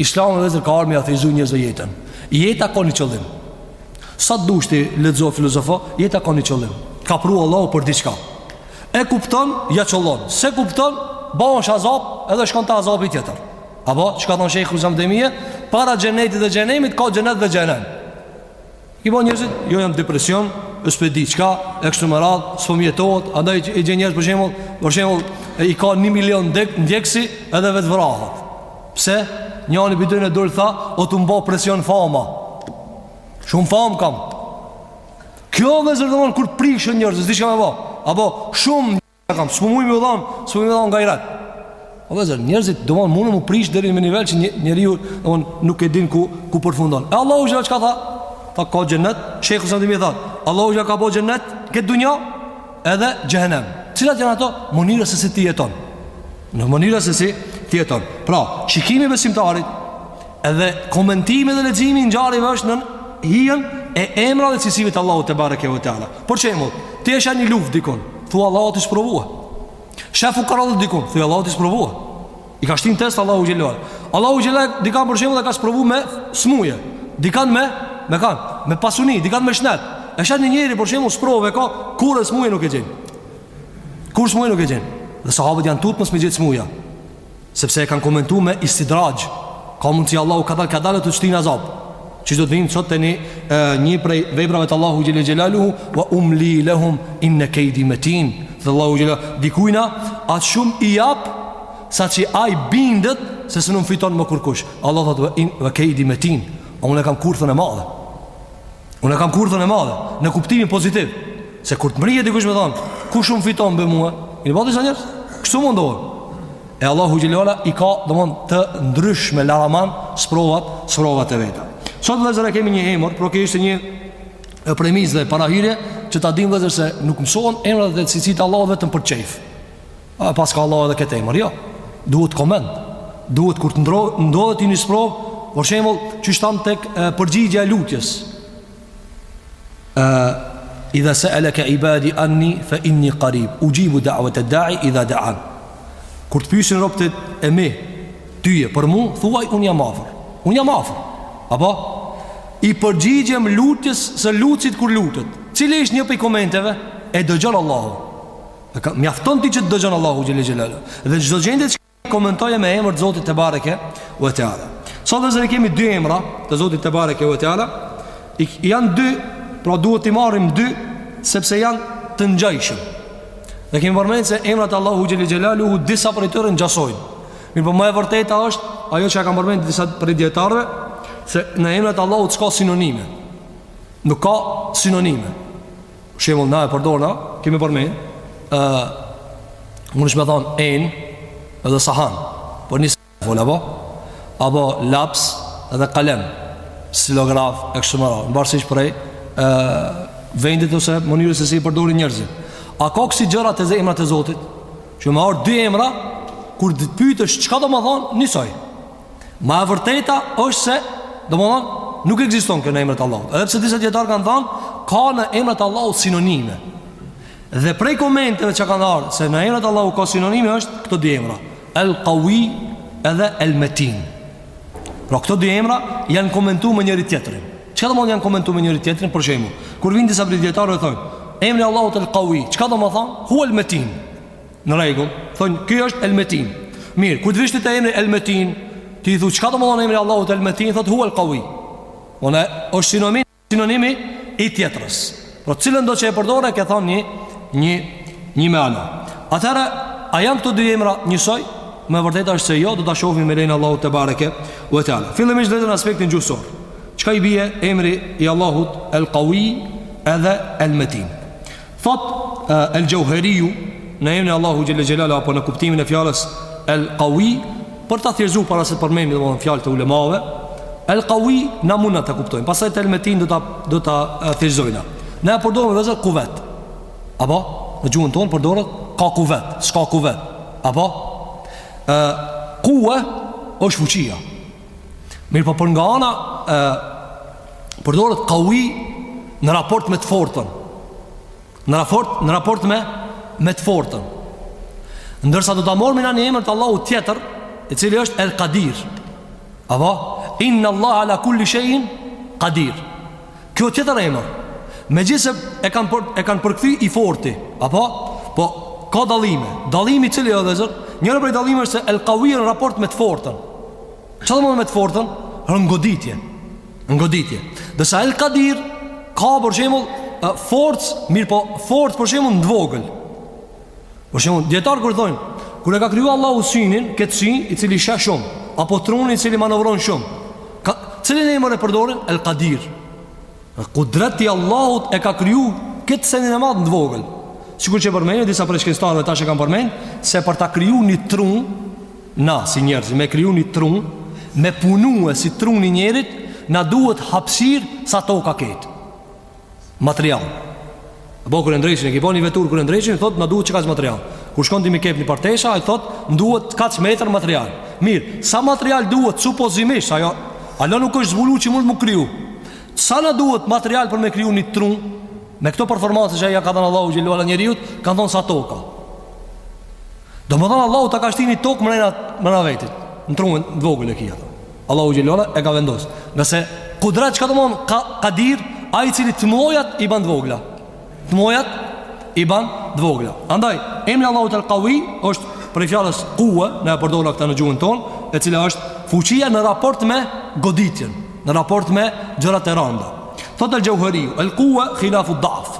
Speaker 1: Islami vllezër ka ardh me ia thjeshtëzu njerëzve jetën. Jeta ka një qëllim. Sa të dush ti lexo filozofa, jeta ka një qëllim. T'ka pru Allahu për diçka. E kupton, ja qëllon. S'e kupton, ba është azab, edhe shkon te azabi tjetër. Apo, çka ka thonë shejhul islam ibn Tejmije, para xhenetit dhe xhehenemit, ka xhenet dhe xhehenem. I bën njerëzit, jo jam depresion, s'po di çka, e kështu me radhë, s'po më jetohet, andaj i gjen njerëz për shembull, për shembull, i ka 1 milion ndek, ndjekës edhe vetëvrahet. Pse? Njani bidonë e dol tha, o tu m'ba presion fama. Shumë famë kam. Kjo vllezër domethënë kur prishen njerëz, s'di çka me ba. Apo shumë Ja kam, s'po muj me udhon, s'po muj me udhon nga i ratë. O vllezër, njerëzit, domethënë munen m'u prish deri në nivel që njeriu, domethënë, nuk e din ku, ku përfundon. E Allahu xhel çka tha, tha ka xhennet, shejhu Ibn Tejmije tha, Allahu xhel ka bo xhennet, këtë dunja, edhe xhehenem. Cilat janë ato? Mënyra se si ti jeton. Në mënyrën se si ti jeton. Pra, shikimi besimtarit, Edhe komentimi dhe leximi i ngjarjeve është në hijen e emrave dhe cilësive të Allahut tebareke ve teala. Për shembull, ti sheh në luftë dikon, thu Allahu tu e sprovu. Sheh fukara dikon, thu Allahu tu e sprovu. I ka shti n'test Allahu xhelal. Allahu xhelal dikon për shembull e ka sprovu me smuje. Dikon me me kanë me pasuni, dikon me shnet. E sheh një njeri për shembull sprovë ka kurrë smuje nuk e gjen. Kurrë smuje nuk e gjen. Dhe sahabët janë tut mos me i gjet smuja. Sepse e kanë komentu me istidraxh Ka mundësi Allahu kadal kadale tu t'shti në azab Që që do të hijmë sot te një e, Një prej veprave të Allahut xhele xhelaluhu Wa umli lehum inne kejdi metin Dhe Allahu xhele Dikujna aq shumë i jap Saqë ai bindet Se s'mun m'fiton më kurkush Allahu thotë wa, inne kejdi metin A unë e kam kurthën e madhe Unë e kam kurthën e madhe, në kuptimin pozitiv. Se kur të mrrije dikush me thonë, kush mun m'fiton ma mua? I mbyti sa njerëz, kështu mundohem. E Allahu xhelelalu i ka domethënë të ndryshme laraman sprovat, sprovat e veta. Sot vllezër e kemi një emër, pra kjo ishte një premisë dhe parahyrje, që ta dimë vllezër se nuk mësohen emrat dhe cilësitë e Allahut vetëm për qejf. A paska Allahu edhe këtë emër, jo. Duhet koment. Duhet kur të ndodhet një sprovë, për shembull, siç thamë te përgjigjja e lutjes. E, idha seeleke ibadi anni, fe inni karib, uxhibu da'vete daji, idha de'an. Kur të pysin robtë e mi, ty, për mu, thuaj, unë jam afër. Unë jam afër. Apo? I përgjigjem lutjes së lutësit kur lutet. Cili është një prej komenteve? E dëgjon Allahu. Mjafton ti që të dëgjon Allahu xhel xhelal. Dhe çdo gjendje që komentoje me emër të Zotit tebareke ue teala. Sot vllezër i kemi dy emra të Zotit tebareke ue teala. Janë dy, pra duhet t'i marrim dy sepse janë të ngjashëm. Ne kemi përmend se emrat e Allahut xhel xhelaluhu disa prej tyre ngjasojnë. Mirëpo më e vërteta është ajo që kanë përmend disa prej dijetarëve se në emrat e Allahut s'ka sinonime. Nuk ka sinonime. Për shembull na e përdorna, kemi përmend, ë mund me thanë enë edhe sahan, por nis fol apo apo laps edhe kalem, stilograf e kështu me radhë, varësisht prej ë vendit ose mënyrës se si i përdorin njerëzit. A ka kësi gjëra te emrat e Zotit? Që me marrë dy emra, kur të pytësh qka do me thanë, nisoj. Ma e vërteta është se Domethanë Nuk ekziston kjo në emrat e Allahut Edhe pse disa djetarë kanë thanë Ka në emrat e Allahut sinonime Dhe prej komenteve që kanë ardhë Se në emrat e Allahut ka sinonime është Këto dy emra El Kawi edhe El Metin Pra këto dy emra janë komentu me njëri tjetrin Çka domethanë janë komentu me njëri tjetrin Për shembull Kur vijnë disa prej djetarëve dhe thojnë Emri i Allahut El Kawi Çka domethanë Hu El Metin Në rregull, thonë, kjo është elmetin Mirë, kur të vish ti te emri elmetin Ti i thu, çka do me thanë emri i Allahut elmetin Thotë, hu el kawi Domethanë, është sinonimi, sinonimi i tjetrës Pra cilëndo që e përdore, ke thanë një Një, një mana Atëherë, a janë këto dy emra njësoj Ma e vërteta është se jo, do ta shofim me lejen e Allahut tebareke ve teala Fillimisht vetëm aspektin gjuhësor Çka i bie emri i Allahut el kawi edhe elmetin Thot El Xheuheriu në emrin e Allahu xhelle xhelaluhu apo në kuptimin e fjalës El Qawi për ta thjerrzu para se të përmendim domthonë fjalët e ulemave El Qawi na mund ta kuptojmë. Pastaj te Elmetin do ta do ta thjerrzojna. Na e përdorim vetë kuvet. Apo në gjuhën tonë përdoret ka kuvet, s'ka kuvet. Apo ë kuwa është fuqia. Mirëpo për nga ana e, Përdoret kawi Në raport me të fortën Në raport, në raport me Me të fortën Ndërsa do ta marrim edhe një emër të Allahut tjetër I cili është El Kadir Apo Inna Allah ala kulli shejin Kadir Kjo tjetër emër. Megjithëse e kanë për, e kanë përkthy i forti, apo po ka dallime. Dallimi i cili është vënë re, njëra prej dallimeve është se el qawi në raport me të fortën. Çka do me thanë me të fortën? Në goditje. Në goditje. Derisa el qadir ka për shembull forcë, mirëpo forcë për shembull në t'vogël. Për shembull, dijetarët kur thojnë, kur e ka kriju Allahu synin, këtë sy i cili sheh shumë, apo trunin i cili manovron shumë. Ka cilin emër e përdorin? El Qadir. Kudreti i Allahut e ka kriju këtë senin e madh në t'vogël. Sikur që e përmenie disa prej shkencëtarëve tash e kanë përmend se për ta kriju një trun, na si njerëz me kriju një trun, me punu e si truni i njerit, na duhet hapësirë sa toka ketë. material. Apo kur e ndrejshin, e ki ba ni vetur kur e ndrejshin, thot na duhet kaq material. Kur shkon ti me kep ni partesha, ai thot, duhet kaç metër material. Mirë, sa material duhet supozimisht, ajo ala nuk është zbulu që mundet me u kriju. Sa na duhet material për me kriju një tru? Me këto performancë që ja ka dhënë Allahu xhelle ue ala njeriut, kanë thonë sa toka. Domethonë Allahu ta ka shti ni tokë mrena, mrena vetit Në trunin e vogël e ki ato Allahu xhelle ue ala e ka vendos Ngase kudret çka domethonë ka, Kadir Ai i cili të mdhajat i ban të vogla Të mdhajat i ban të vogla Andaj, emri i Allahut el Kawi është prej fjalës kuwe Ne e përdorim këta në gjuhën tonë E cila është fuqia në raport me goditjen Në raport me gjërat e randa Thotë el Xheuheri El kuwe khilafu daf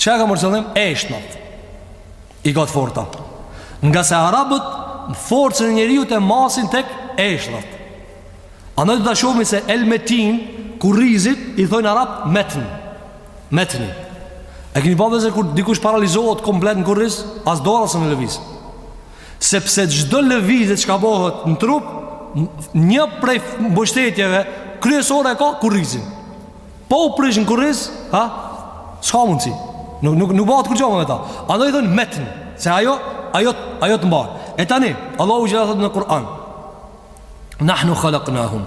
Speaker 1: Çka e ka marrë qëllim? Eshtnat i ka të forta Ngase arabët Forcën e njeriut e masin tek eshtnat Andaj do ta shohim se el metin Kurrizit i thojnë arabët metn Metni E këni pa dhe kur dikush paralizohet komplet në kurriz As dora s'e lëviz Sepse çdo lëvizje çka bohet në trup Një prej mbështetjeve Kryesore e ka kurrizin Po u prish në kurriz, ha? S'ka mundësi. Nuk, nuk, nuk bahet kurgjo ma me ta. Andaj i thonë metn, se ajo, ajo, ajo të mban. E tani, Allahu xhelle thotë në Kur'an, Nahnu khalaknahum,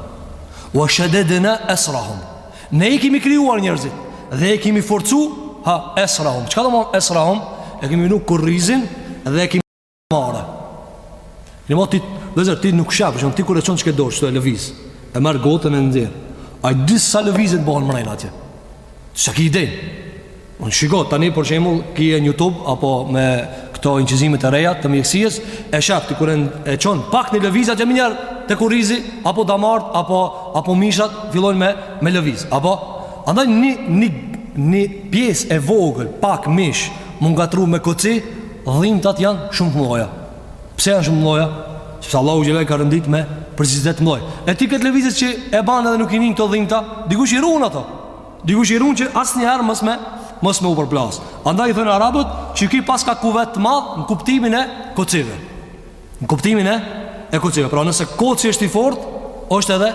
Speaker 1: wa shededna esrahum. Ne i kemi krijuar njerëzit, dhe i kemi forcu, ha, esrahum. Çka domethon esrahum? E kemi vnu kurrizin, dhe e kemi pare. Në mot ti, dhe zërë, ti nuk e sheh, shumë ti kur e çon qekë dorë, që ta lëviz, e merr gotën e nxjerr. A e di se sa lëvizje bëhen mrena atje. S'e ki idenë. Unë shikoj, tani për shembull, ki në YouTube, apo me këto inçizimet e reja të mjekësisë, e sheh ti kur e çon pak një lëvizje menjëherë, te kurrizi, apo damarët, apo, apo mishat, fillojnë me, me lëviz. Apo, andaj një, një, një pjesë e vogël, pak mish, u ngatrru me koci, Dhimbtat janë shumë të mëdha. Pse janë shumë të mëdha? Sepse Allahu xhelle i ka rendit me precizitet të mëdha. E ti këtë lëvizje që e ban edhe nuk i nin këto dhimbta, dikush i ruan ato. Dikush i ruan që asnjëherë mos me mos me u përplas. Andaj i thojnë arabët që ky paska kuvet të madh në kuptimin e kocive. Në kuptimin e e kocive. Pra nëse koci është i fortë, është edhe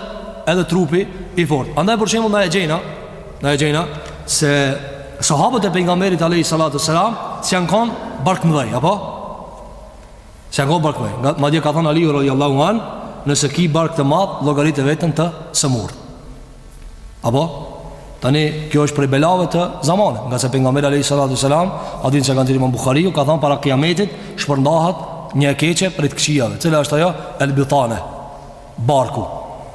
Speaker 1: edhe trupi i fortë. Andaj për shembull na e gjejna, na e gjejna se sahabët e pejgamberit alayhi salatu selam s'janë kon barkmëdhej, apo? S'janë kon barkmëdhej. Madje ka thanë Aliu radiallahu an, nëse ki bark të madh, llogarite veten të sëmurë. Apo? Tani, kjo është prej belave të zamanit Nga se pejgamberi alejhi salatu selam hadith që ka imam Buhariu Ka thonë para kiametit Shpërndahat një e keqe prej të këqijave Cila është ajo? Elbitane Barku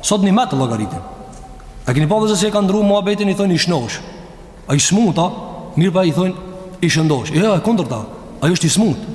Speaker 1: Sot nimet llogaritet A kini pa vllezër si e kanë ndrru muhabetin i thonë i shnosh A i smut a Mirëpo i thonë i shëndosh Jo, e kundërta Ai është i smutë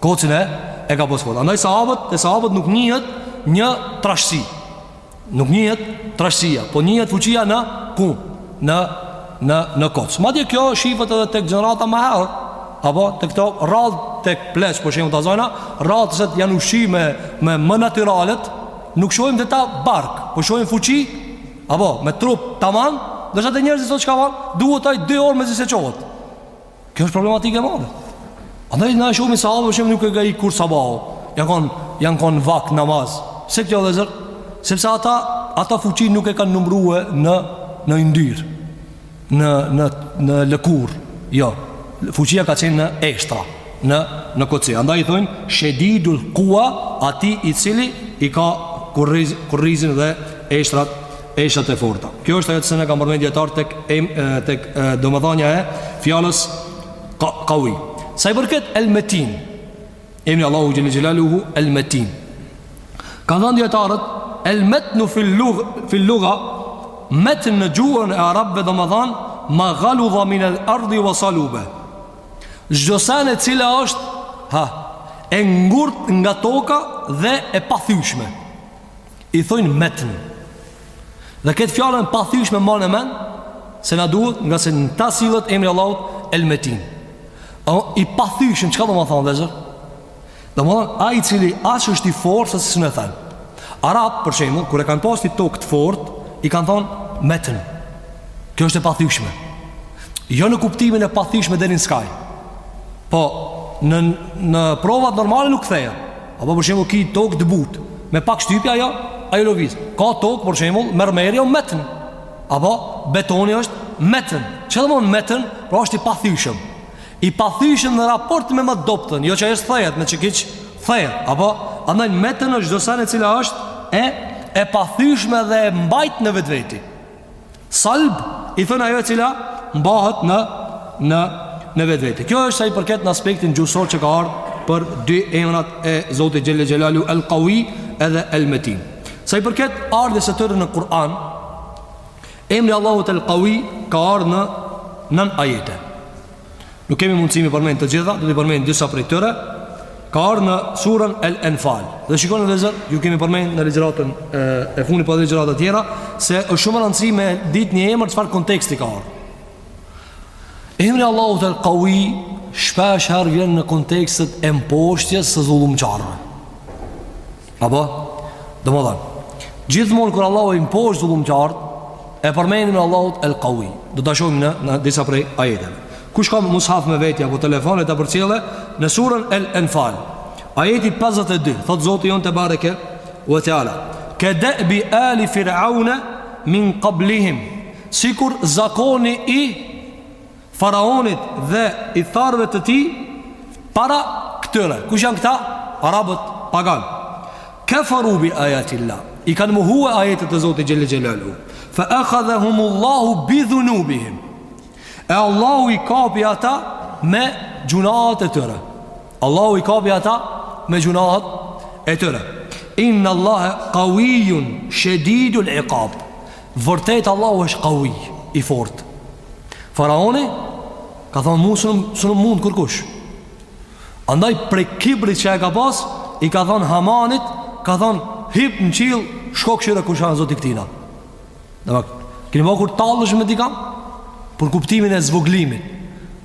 Speaker 1: Kocën e e ka pas fort. Andaj sahabët, te sahabët nuk njihet një trashësi. Nuk njihet trashësia, po njihet fuqia në ku, në në në kocë. Madje kjo shifet edhe tek gjenerata ma herët. Apo tek këto rrallë tek pleqt, për shembull ta zojna, rrallë të cilët janë ushqy me, me më natyralët, nuk shojmë te ta bark, po shojmë fuqi, apo me trup tamam, do të thotë njerëzit sot çka kanë, duhet atij dy orë mezi se çohet. Kjo është problematikë e madhe. Andaj na shohim se sahabët për shembull nuk e gai kur sabahu. Ja kon janë kon vak namaz. Pse kjo vllezër, sepse ata ata fuqin nuk e kanë numëruar në në yndyr. Në në në lëkur. Jo. Fuqia ka qenë në eshtra, në në kocë. Andaj i thonë shedidul quwa, atij i cili i ka kurriz, kurrizin dhe eshtrat eshtrat e forta. Kjo është ajo që e kanë përmendur dijetarët tek tek domethënia e fjalës qawi. Sa i përket el metin. Emri Allahu xhele xhelaluhu el metin. Kanë thënë dijetarët el metnu fil lugh fil lugha metn në gjuhën e arabëve domethënë ma ghaludha min al ardi wa salube. Çdo sen e cila është e ngurt nga toka dhe e pathyeshme. i thojnë metn. Dhe këtë fjalën pathyshme mbane në mend se na duhet nga se në ta sillet emri Allahut El Metin. O, i pathyshëm, çka domethënë vllezër? Domethënë ai i cili aq është i fortë sa s'mun thehet. Arabët për shembull, kur e kanë pas një tokë të fortë, i kanë thonë metn. Kjo është e pathyshme. Jo në kuptimin e pathyshme deri në skaj. Po në në provat normale nuk thehet. Apo për shembull ki tokë të butë, me pak shtypje ajo, ajo lëviz. Ka tokë për shembull mermeri o metën. Apo betoni është metën. Çka domethënë metën? Pra është i pathyeshëm. I pathyeshëm në raport me ma t'dobtën, jo që ai s'thehet, me çekiç thehet. Apo andaj metën është çdo sen e cila është e e pathyeshme dhe e mbajt në vetvete. Salb i thonë ajo e cila mbahet në në në vetvete. Kjo është sa i përket në aspektin gjuhësor që ka ardhur për dy emrat e Zotit Xhele Xhelaluhu El Qawi edhe El Metin. Sa i përket ardhjes së tyre në Kur'an, emri Allahut El Qawi ka ardhur në nëntë ajete. Nuk kemi mundësi mi përmend të gjitha, do t'i përmend disa prej tyre. Ka ardhur në surën El Enfal. Dhe shikoni vëllazër, ju kemi përmend në ligjëratën e, e fundit po ligjëratat e tjera se është shumë rëndësi me ditë një emër çfarë konteksti ka ardhur. Emri Allahut El Qawi shpesh herë vjen në kontekstet e mposhtjes së zullumqarëve. Apo, domethanë, gjithmonë kur Allahu i mposht zullumqarët, e përmen emrin e Allahut el Kawi, do ta shohim në, në disa prej ajeteve. Kush ka mushaf me veti, apo telefon le ta përcjellë, në surën el Enfal, ajeti 52, thotë Zoti jonë tebareke ue teala, ke de'bi ali firaune min kablihim, sikur zakoni i Faraonit dhe ithtarëve të tij para këtyre. Kush janë këta? Arabët pagan. Kafaru bi ayati Allah. I kanë mohuar ajetet e Zotit xhele xhelaluhu. Fa akhadhahum Allahu bi dhunubihim. E Allahu i kapi ata me gjunaat e tyre Allahu i kapi ata me gjunaat e tyre Inna Allahe kawijun shedidul ikab Vërtet Allahu është Qawi, i fortë. Faraoni ka thonë mua s'um mund kërkush. Andaj prej kibrit që e ka pas, i ka thonë Hamanit, ka thonë hip në qiell, shko kshire kush asht zoti i këtina. Dhe kini ba kur tallesh me dikam pra kuptimin e zvogëlimit.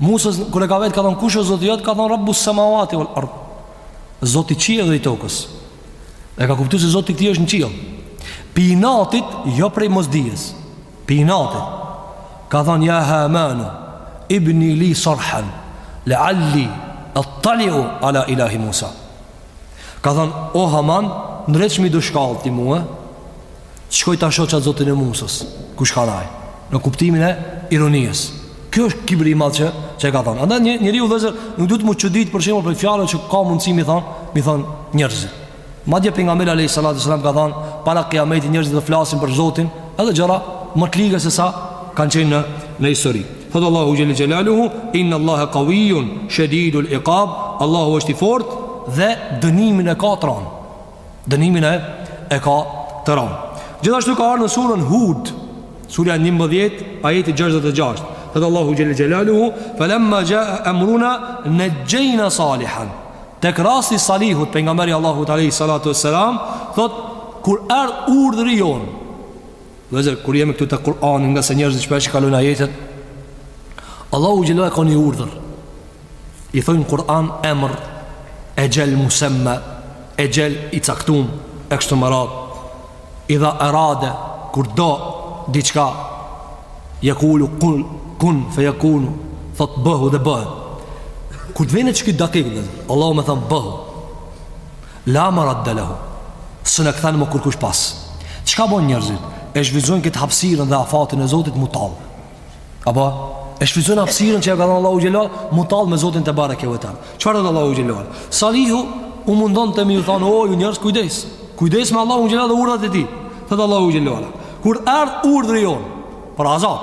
Speaker 1: Musas kur e ka vetë ka thonë kush është zoti jot, ka thonë Rabbus samawati wal ard. Zoti i qiellit dhe i tokës. E ka kuptu se Zoti i tij është në qiell. Pi inatit, jo prej mosdijes. Pi inatit. Ka thonë, ja Hamanu, ibni li sarhan, lealli ettaliu ila ilahi Musa. Ka thonë, o Haman, ndreqmi do shkallë ti mue, Shkoj ta shoh qat Zotin e Musës, kush kan aj, në kuptimin e ironisë. Kjo është kibri i madh që e ka thënë. Andaj një njeriu vllezër nuk duhet me u çudit për shembull për fjalën që ka mundësi mi thon, mi thon njerëzit. Madje pejgamberi alayhi salatu sallam ka thënë para kiametit njerëzit do të flasin për Zotin, edhe gjëra më të liga se sa kanë qenë në në histori. Thotë Allahu xhele xhelaluhu inna Allaha qawiyyun shadidul iqab, Allahu është i fortë dhe dënimin e ka t'ran. Dënimin e e ka të ran Gjithashtu ka ardh në surën Hud Surja njëmbëdhjetë Ajeti 66 Thotë Allahu xhele xhelaluhu Felemma xhae emruna Nexhejna Salihan Tek rasti Salihut Pejgamberi Allahut alejhi salatu e selam Thot Kur ardh urdhri jon Vllezër Kur jemi këtu te Kur'ani Ngase njerëzit shpesh i kalojn ajetet Allahu xhele e ka një urdhër I thojnë Kur'an emër exhel musemma, exhel i caktum, e kështu me radhë. Idha erade, kur do, diçka, jekulu kun, kun, fe jekunu, thot bëhu dhe bëhet. Kur të vjen në këtë dakik, dhe, Allah me than bëhu, la meredde lehu, s'e kthen më kërkush pas. Çka bojn njerzit? E shfrytëzojnë këtë hapsirën dhe afatin e Zotit m'u tall. Apo e shfrytëzon hapësirën që e ka dhënë Allahu xhelal, m'u tall me Zotin tebareke ve teala. Çfarë thot Allahu xhelal? Salihu u mundonte me u thonë, "O ju njerëz, kujdes. Kujdes me Allahu xhelal dhe urdhat e tij." Thot Allahu xhelal. Kur erdh urdhri jon, për azab.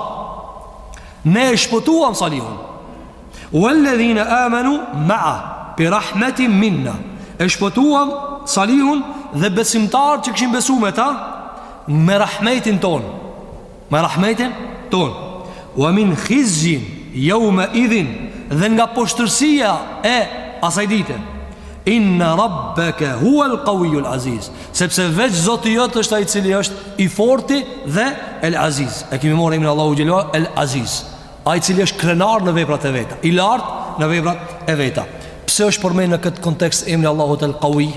Speaker 1: Ne e shpëtuam Salihun. Walladhina amanu ma'a bi rahmatin minna. E shpëtuam Salihun dhe besimtarët që kishin besuar me ta me rahmetin tonë. Me rahmetin ton Wa min khizjin jaumeidhin Dhe nga poshtërsia e asaj dite Inna rabbeke huel kawiju l'aziz Sepse veç Zoti jot është ai i cili është i forti dhe el aziz E kemi marrë emnin Allahu xhelal el aziz Ai i cili është krenar në veprat e veta I lartë në veprat e veta Pse është përmend në këtë kontekst emni i Allahut el kawij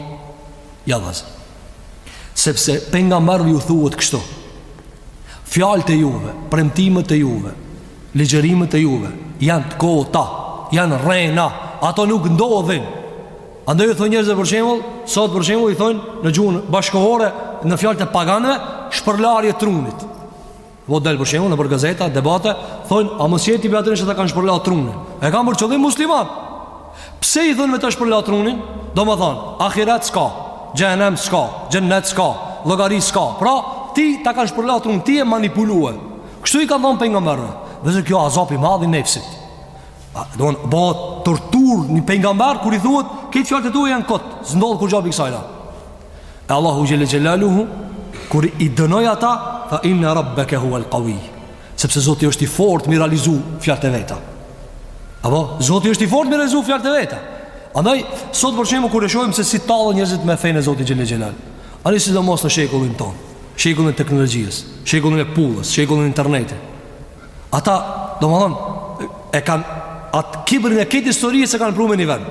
Speaker 1: el aziz Sepse pejgamberëve ju thuhet kështu. Fjalët e juja, premtimet e juja, ligjërimet e juja janë të kota, janë rrena, ato nuk ndodhin. Andaj ju thonë njerëzve për shembull, sot për shembull i thonë në gjuhën bashkëkohore në fjalët e paganëve shpërlarje trunit. Po del për shembull nëpër gazeta, debate, thonë a mos je ti prej atyre që ta kanë shpërla trunin. E kanë për qëllim musliman. Pse i thonë me ta shpërla trunin? Domethën, ahiret s'ka, xhehnem s'ka, xhennet s'ka, llogari s'ka. Pra, ti ta kanë shpërla trunin, ti je manipulue. Kështu i kan thënë pejgamberëve. Dhe kjo azap i madh i nefsit. I bon tortur një pejgamber kur i thuhet këto fjalët e tua janë kot. S'ndodh kurgja pi kësaj E Allahu xhel-le xhelaluhu, kur i dënoi ata, tha inne rabbeke huel kawij, sepse Zoti është i fort m'i realizu fjalët e veta. Apo, Zoti është i fort m'i realizu fjalët e veta. Andaj, sot për shembull kur e shohim se si tallen njerëzit me fenë e Zotit xhel-le xhelaluhu. Ani sidomos në shekullin tonë, shekullin e teknologjisë, shekullin e pullës, shekullin e internetit. Ata, domethonë, e kanë atë kibrin e kësaj historie e kanë pru me një vend.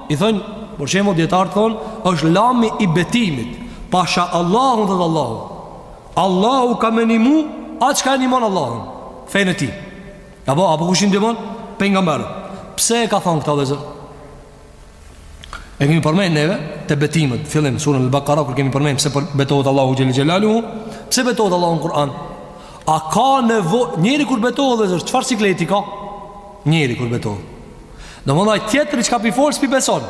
Speaker 1: I thonë, për shembull dijetarët thonë, është lami i betimit, pasha Allahun dhe Allahun. Allahu ka me ndihmu, atë që e ndihmon Allahun, fenë e tij. Apo apo kush i ndihmon? Pejgamberët. Pse e ka thonë këtë vllezër? E kemi përmend neve te betimet, fillim surën Al-Baqara kur kemi përmend pse për betohet Allahu xhel xelalu, pse betohet Allahu në Kur'an? A ka nevojë njeri kur betohet vllezër çfarë sikleti ka njeri kur betohet. Domethanë tjetri çka pi fol, s'pi beson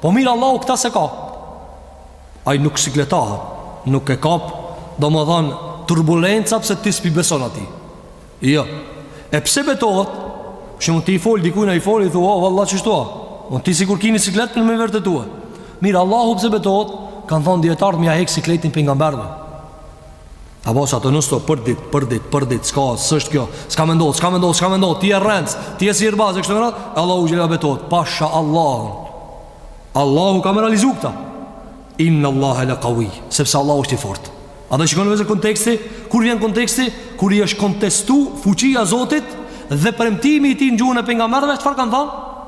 Speaker 1: Po mirë Allahu këta s'e ka Ai nuk sikletohet Nuk e kap domethanë turbulenca pse ti s'pi beson atij Jo E pse betohet Se mund ti i fol, dikujna i fol I thu, vallahi qështu a Mund ti sikur kini siklet për me vërtetu Mirë Allahu pse betohet Kanë thonë dijetarët m'ia hek sikletin pejgamberëve A po se ato nonstop për dit, për dit, për dit, s'ka, s'është kjo, s'ka me ndodh, s'ka me ndodh, s'ka me ndodh, ti je rrenc, ti je sihirbaz, e kështu me radhë, Allahu xhele ala betohet, pasha Allahun, Allahu ka me realizu këta, inne Allahe le kawij, sepse Allahu është i fort. Edhe shikoni vllezër konteksti, kur vjen konteksti, kur i është kontestu fuqia Zotit dhe premtimi i tij në gjuhën e pejgamberëve, çfarë kanë thanë?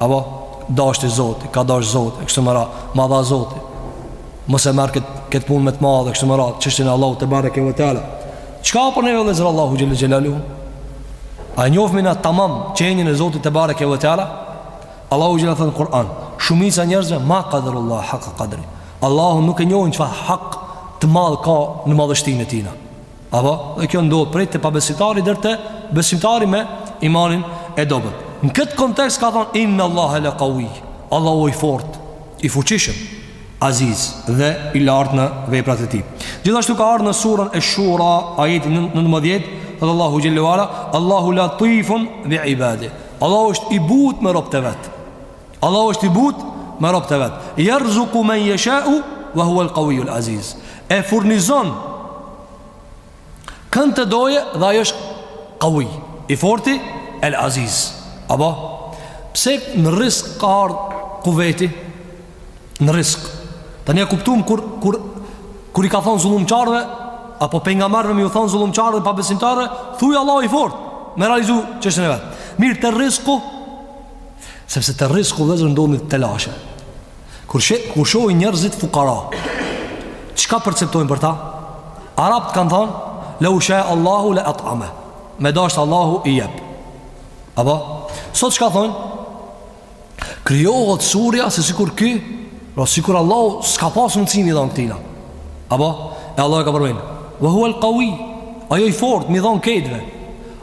Speaker 1: Apo, dashti Zoti, ka dasht Zoti, e kështu më ra, ma dha Zoti. Mos e merr kët punë me të madhe, e kështu më ra, çështjen e Allahut tebareke ve teala. Çka po ne vëllezër Allahu xhele xhelaluhu? A e njohmi na tamam qenien e Zotit tebareke ve teala? Allahu xhele ala thot në Kur'an, shumica njerëzve ma kaderullahe haka kadrih. Allahun nuk e njohin çfarë hak të madh ka në madhështinë e Tij. Apo, dhe kjo ndodh prej te pabesimtari deri te besimtari me imanin e dobët. Në këtë kontekst ka thonë, inne Allahe le kawij, Allahu o i fort, i fuqishëm, aziz dhe i lartë në veprat e tij. Gjithashtu ka ardhë në surën Esh-Shura, ajeti nëntëmbëdhjetë, thot Allahu xhele ve ala, Allahu latifun bi ibadih. Allahu është i butë me robt e vet. Allahu është i butë me robt e vet. Jerzuku men jeshau, ve huvel kawijul aziz. E furnizon kën të dojë dhe ai osht kawij. I forti, el aziz. Apo, pse në rizk ka ardhë kuveti? Në rizk. Tani e kuptum kur, kur, kur i ka thonë zullumqarëve, apo pejgamberëve mi u thonë zullumqarëve pabesimtarë, thuj Allahu i fortë me realizu çështjen e vet. Mirë te rizku, Sepse te rizku vllezër ndodhin telashe. Kur, she, kur shohin njerëzit fukara, çka perceptojnë për ta? Arabt kanë thonë, leu shae Allahu le at'ameh. Me dasht Allahu i jep. Apo? Sot çka thonë? Krijohet surja se sikur ky, ro, pra sikur Allahu s'ka pasë mundësi me i dhanë këtina. Apo? E Allahu e ka përmend. Ve huvel kawij, ai o i fort, mi dhonë kejtve.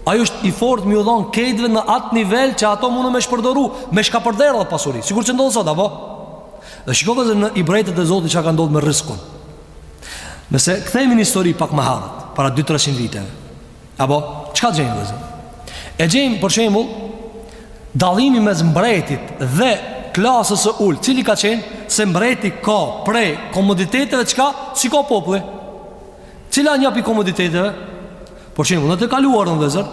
Speaker 1: Ai është i fortë me u dhon kejtve në atë nivel që ato mundën me shpërdoru, me shkapërderdh pasuri. Sikur që ndodh sot, apo? Dhe shiko vllezër në ibretet e Zotit çka ka ndodhë me rizkun. Nëse kthehemi në histori pak më herët, para 2-300 viteve, apo, çka gjen vllezër? E gjen, për shembull, dallimi mes mbretit dhe klasës së ulët, cili ka qenë, se mbreti ka prej komoditeteve çka s'i ka populli? Cila a nja pi komoditeteve? Për shembull në të kaluarën vllezër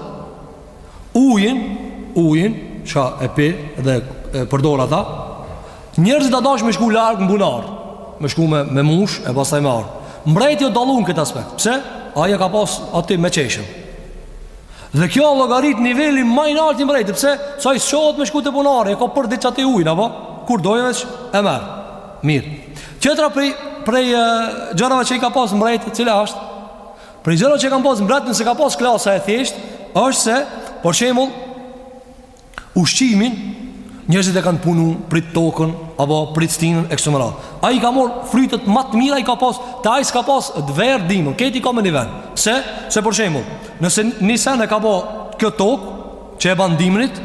Speaker 1: Ujin Ujin Çka e pi dhe e përdora ata Njerëzit a dasht me shku largë në bunar Me shku me, me mush e pastaj me ardh Mbreti o dallu n'këtë aspekt Pse? Ai e ka pas aty me çeshme Dhe kjo llogarit niveli ma i naltë i mbretit Pse? Se ai s'do me shku te bunari E ka përditë aty ujnë apo? Kur dojë veç e merë Mirë Tjetra prej, prej gjërave që i ka pas mbreti Cila ashtë? Prej gjërave që i ka pas mbreti e s'e ka pas klasa e thjeshtë, është se për shembull ushqimin njerëzit e kanë punu prit tokën apo prit stinën e kështu me radhë. Ai ka marr frytet më të mira ai ka pas, te ai s'ka pas verë dimën, kejt i ka me një vend. Se, se për shembull, nëse ni sen e ka bë kjo tokë që e ban dimrit,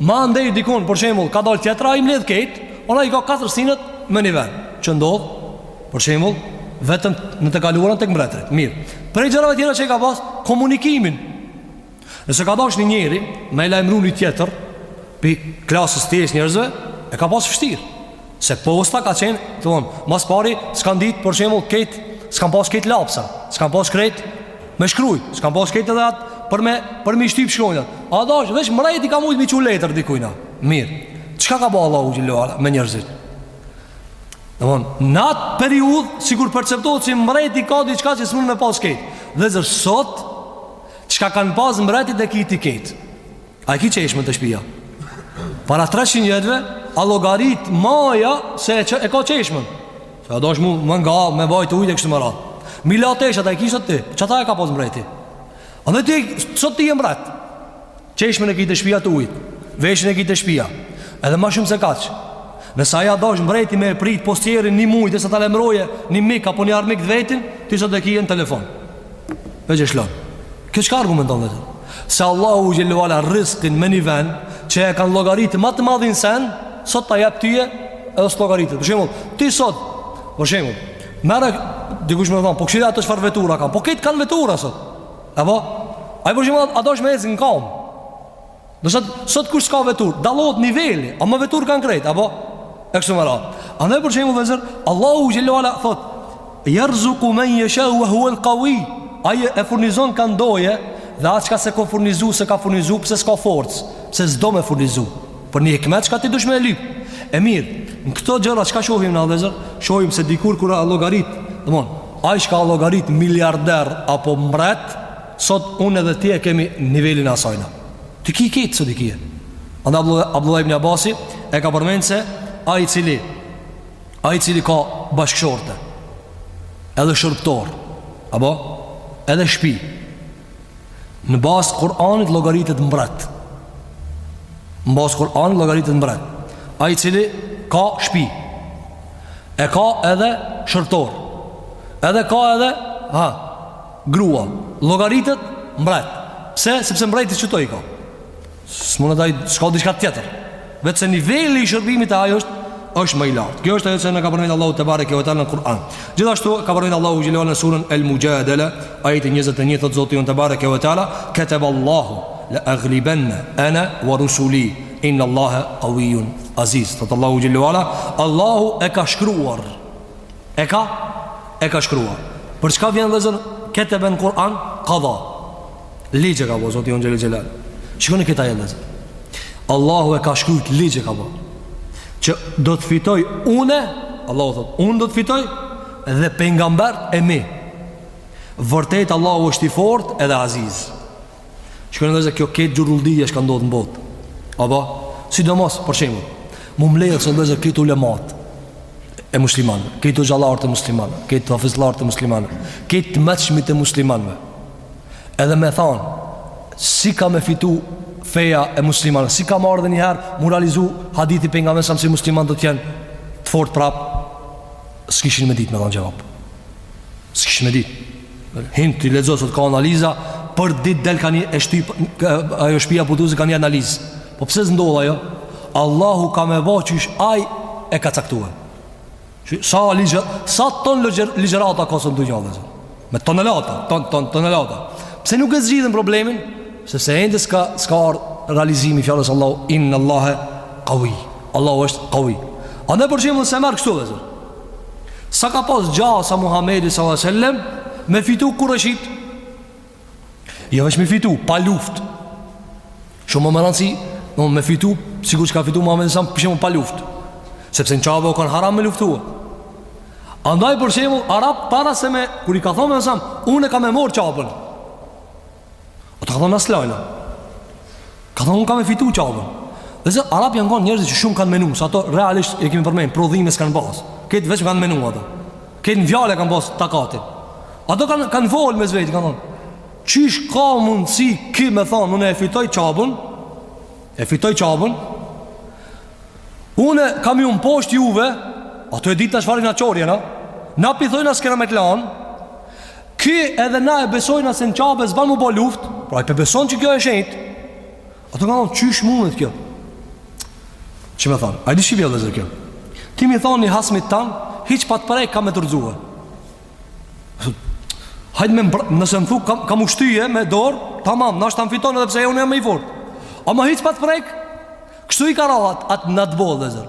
Speaker 1: ma andej dikun për shembull ka dalë tjetra ai mledh kejt, onaj i ka katër stinët me një vend. Që ndodh? Për shembull, vetëm në të kaluarën tek mbretërit. Mirë. Prej gjërave tjera që e ka pas komunikimin. Nëse ka dashur një njeri me lajmëru ni tjetër, pi klasës thjeshtë njerëzve, e ka pas vështirë. Se posta ka qenë, domthon, s'pari, s'kan ditë, për shembull, kejt, s'kan pas kejt lapsa, s'kan pas krejt me shkrujt, s'kan pas kejt edhe atë për me, për me shtypë shkronjat. A dasht, veç mreti ka mujtë me i çu letër dikujna. Mirë, çka ka ba Allahu xhele ula me njerëzit? Domthon, në atë periudhë, sikur perceptohet që mbreti ka diçka që s'mund me pas kejt. Vllezër sot, çka kanë pas mbretit e ki ti kejt. A e ki çeshmen te shpia. Para 300 vjetëve, a llogarit maja se e, që, e ka çeshmen. Se a dasht me nga, me bajtë ujtë e kështu me radhë. Me i la teshat, a e ki sot ti, qata e ka pas mbreti. Edhe ti, sot ti je mbret. Çeshmen e ki te shpia të ujit Veshin e ki te shpia Edhe ma shumë se kaq Nëse ja dasht mbreti me e prit postierin një muj Derisa ta lajmroje një mik apo një armik të vetin Ti sot e kije në telefon Veç e çon Kjo çka argumenton vllezër Se Allahu xhele ula rriskin me një ven Që e kanë llogaritë ma të madhin sen Sot ta jep tyje Edhe s'llogaritet Për shemull Ti sot Për shemull Merre Dikush me thanë Po kshyr ato çfarë vetura kanë Po kejt kanë vetura sot Apo, ai për shembull a dasht me ecë në kam Ndërsa, sot kush s'ka vetur Dallohet niveli, ama vetur kanë krejt Apo, e kështu me radhë Andej për shembull vllezër Allahu xhele ula thot Jerzuku men jesha ue huel kavij Ai e furnizon kanë doje Dhe atë çka s'e ko furnizu S'e ka furnizu pse s'ka forc Pse s'do me furnizu Por një hikmet çka ti dush me e lyp. E mirë, në këto gjëra çka shohim na vllezër Shohim se dikur kur a llogarit, domthon, ai çka a llogarit miliarder apo mbret, sot unë edhe ti e kemi nivelin e asaj. Ti ki kejt sot ti kije. Andaj Abdullah ibn Abasi e ka përmendur se ai i cili ai i cili ka bashkëshorte edhe shërbëtor apo edhe shtëpi Në bazë t'Kur'anit llogaritet mbret. Në bazë Kur'anit llogaritet mbret. Ai i cili ka shpi. E ka edhe shërbtor. Edhe ka edhe grua. Llogaritet mbret. Pse? Sepse mbreti këto i ka? S'mundet ai, s'ka diçka tjetër. Veç se niveli i shërbimit të ai është është më i lartë. Kjo është ajo që na ka përmendur Allahu te bareke ve teala në Kur'an. Gjithashtu ka përmendur Allahu xhelaluhu në surën El Mujadala, ajeti 21 thotë Zoti jon te bareke ve teala, "Kataba Allahu la aghlibanna ana wa rusuli inna Allaha qawiyyun aziz." Thotë Allahu xhele ue ala, Allahu e ka shkruar. E ka e ka shkruar. Për çka vjen vllezën? Kataba në Kur'an qada. Ligj e ka vu, Zoti jon xhele xhelaluhu Shikoni këtë ajet Allahu e ka shkrujt ligj e ka vu Që do të fitoj une Allahu thot, unë do të fitoj Dhe pejgamberët e mi Vërtet Allahu është i fort edhe aziz Shikoni vllezën kjo krejt xhurulldia çka ndodhë në botë, sidomos, për shembull mu mledh vllezën krejt ulematë e muslimanve krejt hoxhallarët e muslimanve krejt hafizllarët e muslimanve krejt të meçmit e muslimanve Edhe me thanë, si ka me fitu feja e muslimanve, si ka me ardhë edhe njëherë, mu realizu hadithi i pejgamberit a.s. se muslimanët do t'jenë të fort prap, s'kishin me ditë me dhanë xhevap. S'kishin me ditë. Hin ti lexo sot ka analiza, për ditë del ka një e shtypë, ajo shpia botuse ka një analizë. Po pse s'ndodh ajo? Allahu ka me bo qysh aj e ka caktuar. Sa ligjer, sa ton ligjerata ka sot dynjaja vllezën. Me tonelata, ton ton tonelata. Pse nuk e zgjidhin problemin? Sepse ende s'ka s'ka ardh realizimi i fjalës s'Allahut inna Allahe qawi. Allahu është qawi. A dhe për shembull me marrë kështu vllezën. Sa ka pas gjasa Muhamedi sallallahu alaihi wasallam me fitu kurejshit? Jo veç me fitu, pa luft Shumë ma me rëndësi o me fitu, sikur që ka fitu Muhammedi a.s. për shembull pa luft Sepse në Qabe o kon haram me luftu Andaj për shembull, arabt para se me kur i ka thonë Muhammedi a.s. Unë e kam me marrë qabën po ta thonë aslla jo Ka thonë unë kam me fitu qabën Sepse arabt janë konë njerëz që shumë kanë menu Se ato realisht e kemi përmenë Prodhime s'kanë pasë Krejt veç kanë menu ato Krejt n'fjalë e kanë pasë takatin Ato kanë kan folë me veti Kanë thonë Qysh ka mundësi ky me thonë Unë e fitoj qabën E fitoj qabën Unë kam me ju mposhtë juve Ato e dinë na s'farijna çorojna na? Na po thojna s'kena me t'lanë Ky edhe na e besojna se në qabë s'ban mu bo luft Pra ai po e beson që kjo o e shenjtë Ato kanë thonë, qysh mundet kjo? Që me thonë, a e di qysh vjen, vllezër, kjo? Ti me i thonë një hasmit tënd, hiç pa të prek, kam me të rrëzu. Hajt me mbra, nëse më thu, kam, kam ushtyje me dorë, tamam, nashta ti më fiton edhe pse unë jam më i fortë. Ama hiç pa të prek, kështu i ka rahat atë në të bolë vllezër.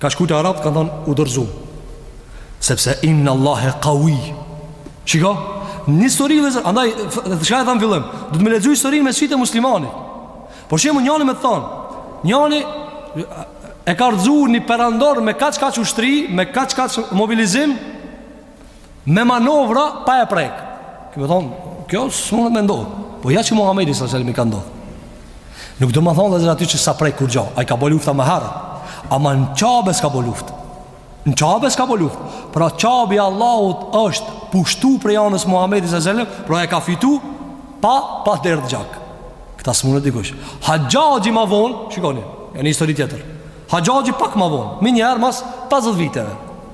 Speaker 1: Ka shku te arabët, kanë thonë u dorëzu. Sepse inn Allahe kawi. Shiko, një histori vllezër, andaj, çka e thamë n'fillim, duhet me lexu historinë me sytë e muslimanit. Për shembull njani me të thonë, njani e ka rrëzu një perandor me kaq kaq ushtri, me kaq kaq mobilizim, me manovra pa e prek. Ke me thonë, kjo s'mundet me ndodh. Po ja që Muhamedit s.a.s. i ka ndodh. Nuk domethonë vllezër aty që s'a prek kurgjo. Ai ka bë lufta ma herët. Ama në Qabe s'ka bë luftë. Në Qabe s'ka bë luftë. Pra Qabja e Allahut është pushtu prej anës Muhamedit s.a.s., pra e ka fitu pa pa derdh gjak. Këtë s'mundet dikush. Haxhaxhi më vonë, shikoni, ja një histori tjetër. Haxhaxhi pak më vonë, menjëherë mas 50 viteve.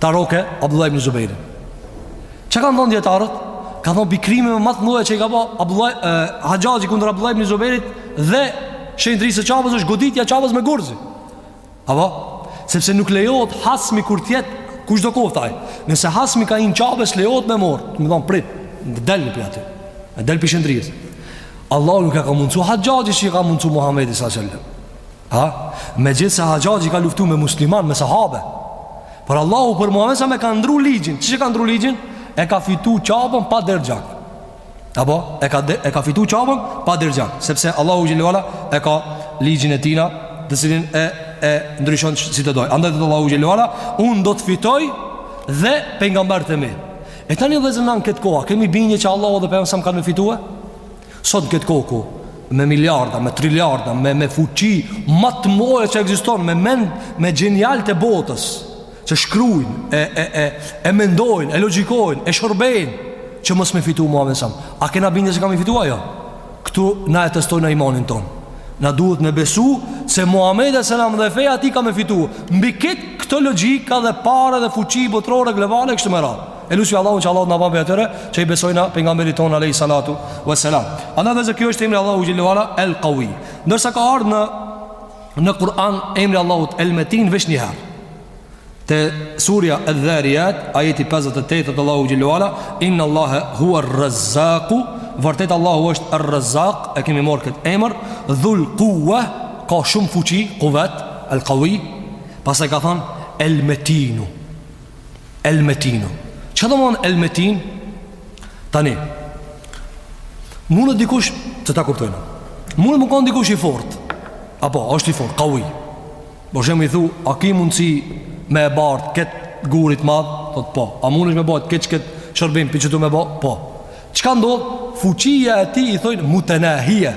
Speaker 1: Taroke, Abdullah ibn Zubejri. Çka kanë thonë djetarët? Kanë thonë prej krimeve ma të mëdha që i ka bo Abdullah, e, Haxhaxhi kundër Abdullah ibn Zubejrit dhe shenjtërisë së Qabes është goditja e Qabes me gurzi. Apo? Sepse nuk lejohet hasmi kur të jetë, kushdo koftë ai. Nëse hasmi ka hi në Qabe, s'lejohet me marrë. Domethonë prit, le t'del prej aty. Le t'del prej shenjtërisë. Allahu nuk ia ka mundësu Haxhaxhit çka i ka mundësu Muhammedit s.a.s. Ha? Megjithëse Haxhaxhi ka luftu me musliman, me sahabe Por Allahu për Muhammedin s.a.s. e ka ndru ligjin Qysh e ka ndru ligjin? E ka fitu Qaben pa derdh gjak Apo? E ka, de, e ka fitu Qaben pa derdh gjak Sepse Allahu xhele ve ala e ka ligjin e tina Dhe cilin e, e ndryshon që, si të doj Andaj thotë Allahu xhele ve ala Unë do të fitoj dhe pejgamberët e mi E tani vllezër në këtë kohë Kemi bindje që Allahu dhe pejgamberi s.a.s. kanë me fitue? Sot n'këtë kohë ku, me miliarda, me triliarda, me, me fuqi, ma të madhe që ekziston, me mend, me gjenialët e botës, që shkrujnë, e, e, e, e mendojnë, e logjikojnë, e shërbejnë, që mos me fitu Muhamedi s.a.s.. A kena bindje se ka me fitu a jo? Këtu na e testojnë a imanin tonë. Na duhet me besu se Muhammedi alejhi selam dhe feja e tij ka me fitu. Mbi krejt këto logjika dhe pare dhe fuqi botërore globale kështu me radhë. E lusi Allahun që Allahu na bën prej atyre që i besojnë pejgamberit tonë alejhi salatu vesselam. Andaj kjo është emri i Allahut xhele ve ala el qawi. Ndërsa ka ardhur në në Kur'an emri i Allahut el metin veç një herë. Te surja edh-Dharijat ajeti 58 thotë Allahu xhele ve ala inna Allahe huve rrezaku vërtet Allahu është rrezak e kemi marrë këtë emër dhul kuwa ka shumë fuqi kuvet el qawi pastaj ka thonë el metinu El Metinu Çka domethon El Metin Tani Munet dikush Që ta kuptojmë Munet me konë dikush i fort Apo, është i fort, kaui Për shembull i thu A ki mundësi me e bartë Këtë gur t'madh Thot po A munesh me bartë Këtë qikët shërbim Për që du me ba Po Çka ndodh Fuqia e tij i thojnë Mutenahia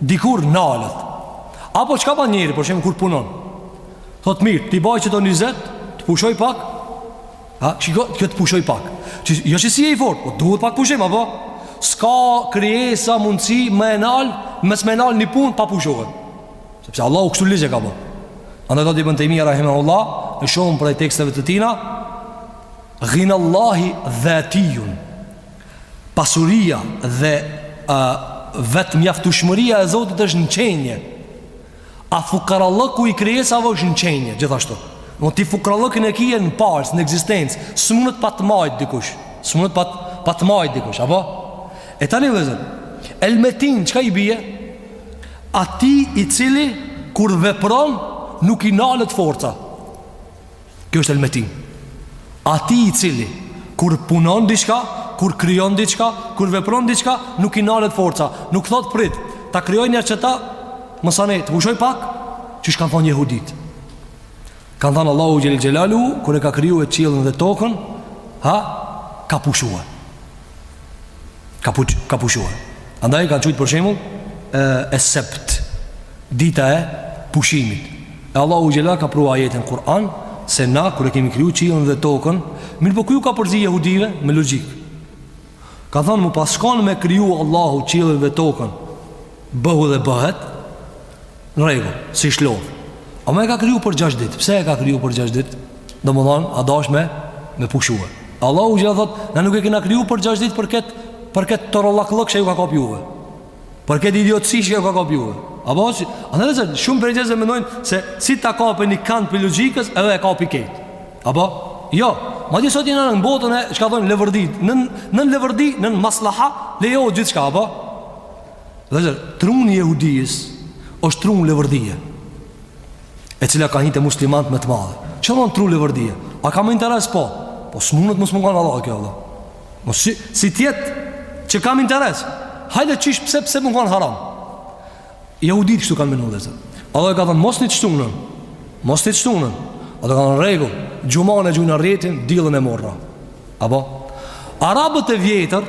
Speaker 1: Dikur nalet. Apo çka bën njeri, për shembull kur punon. Thot mirë, t'i baj qito 20, të pushoj pak. Ha, qikjo të pushoj pak. Që, jo që s'je i fort, po duhet pak pushim, apo? S'ka krijesa mundësi me e nalë, mos me e nalë një punë pa pushohet. Sepse Allahu kështu ligje ka bërë. Andaj thot Ibn Tejmije, rahimehullah, në shumë prej teksteve të tina, ghina Allahi dhatijun, Pasuria dhe a, vetëmjaftueshmëria e Zotit është në qenje A fukarallëku i krijesave është në qenje Gjithashtu Në ti fukarallëkin e kije në pars, në ekzistencë S'mundet pa të majtë dikush S'mundet pa, pa të majtë dikush Apo? E tani vëllezër Elmetin, çka i bije? Atij i cili kur vepron nuk i nalet forca Kjo është elmetin Atij i cili Kur punon diçka Kur krijon diçka Kur vepron diçka Nuk i nalet forca Nuk thot prit Ta krijoj njëherë qëta Masanej të pushoj pak Qysh kanë thonë jehudit Kanë thonë Allahu xhel-le xhelaluhu Kur e ka kriju qiellin dhe tokën Ha Ka pushuar ka pu ka pushuar. Andaj kanë qujt për shembull e, es-sebt dita e pushimit. E Allahu xhel-le ka pru ajetin n'Kur'an se na kur e kemi kriju qiellin dhe tokën, mirëpo ku ju ka përzi jehudive me logjik. Kanë thënë me pas kon me kriju Allahu qiellin dhe tokën. Bëhu dhe bëhet. Në rregull, s'ish lodh Ama e ka kriju për 6 dit Pse e ka kriju për 6 dit Domethanë, a dash me, me pushu e Allahu xhel-le thot, na nuk e kena kriju për 6 dit Për këtë për këtë torollakllëk që ju ka kap juve Për këtë idiotësi që ju ka kap juve Apo që, andaj shumë prej njerëzve menojnë Se si ta kap e një kënd prej logjikës edhe e kap qikëtë Apo, jo, megjithëse sot jena në botën e Çka don leverdi, në, në leverdi, në maslaha Lejo gjithçka, apo Vëllezër, truni i jehudisë është tru leverdie E cila ka hi te muslimanët me të madhe Çka domethonë tru leverdie? A kam interes po? Po s'mundet mos me u kon hallall kjo hallall Më si, si t'jetë që kam interes Hajde qysh pse pse me u kon haram Jehudit kështu kanë menu vëllezër Allahu ka thonë mos hini të shtunën Mos hini të shtunën Ata kanë thonë rregull Xhumanë e gjujnë rrjetin, diellën e morra Apo? Arabët e vjetër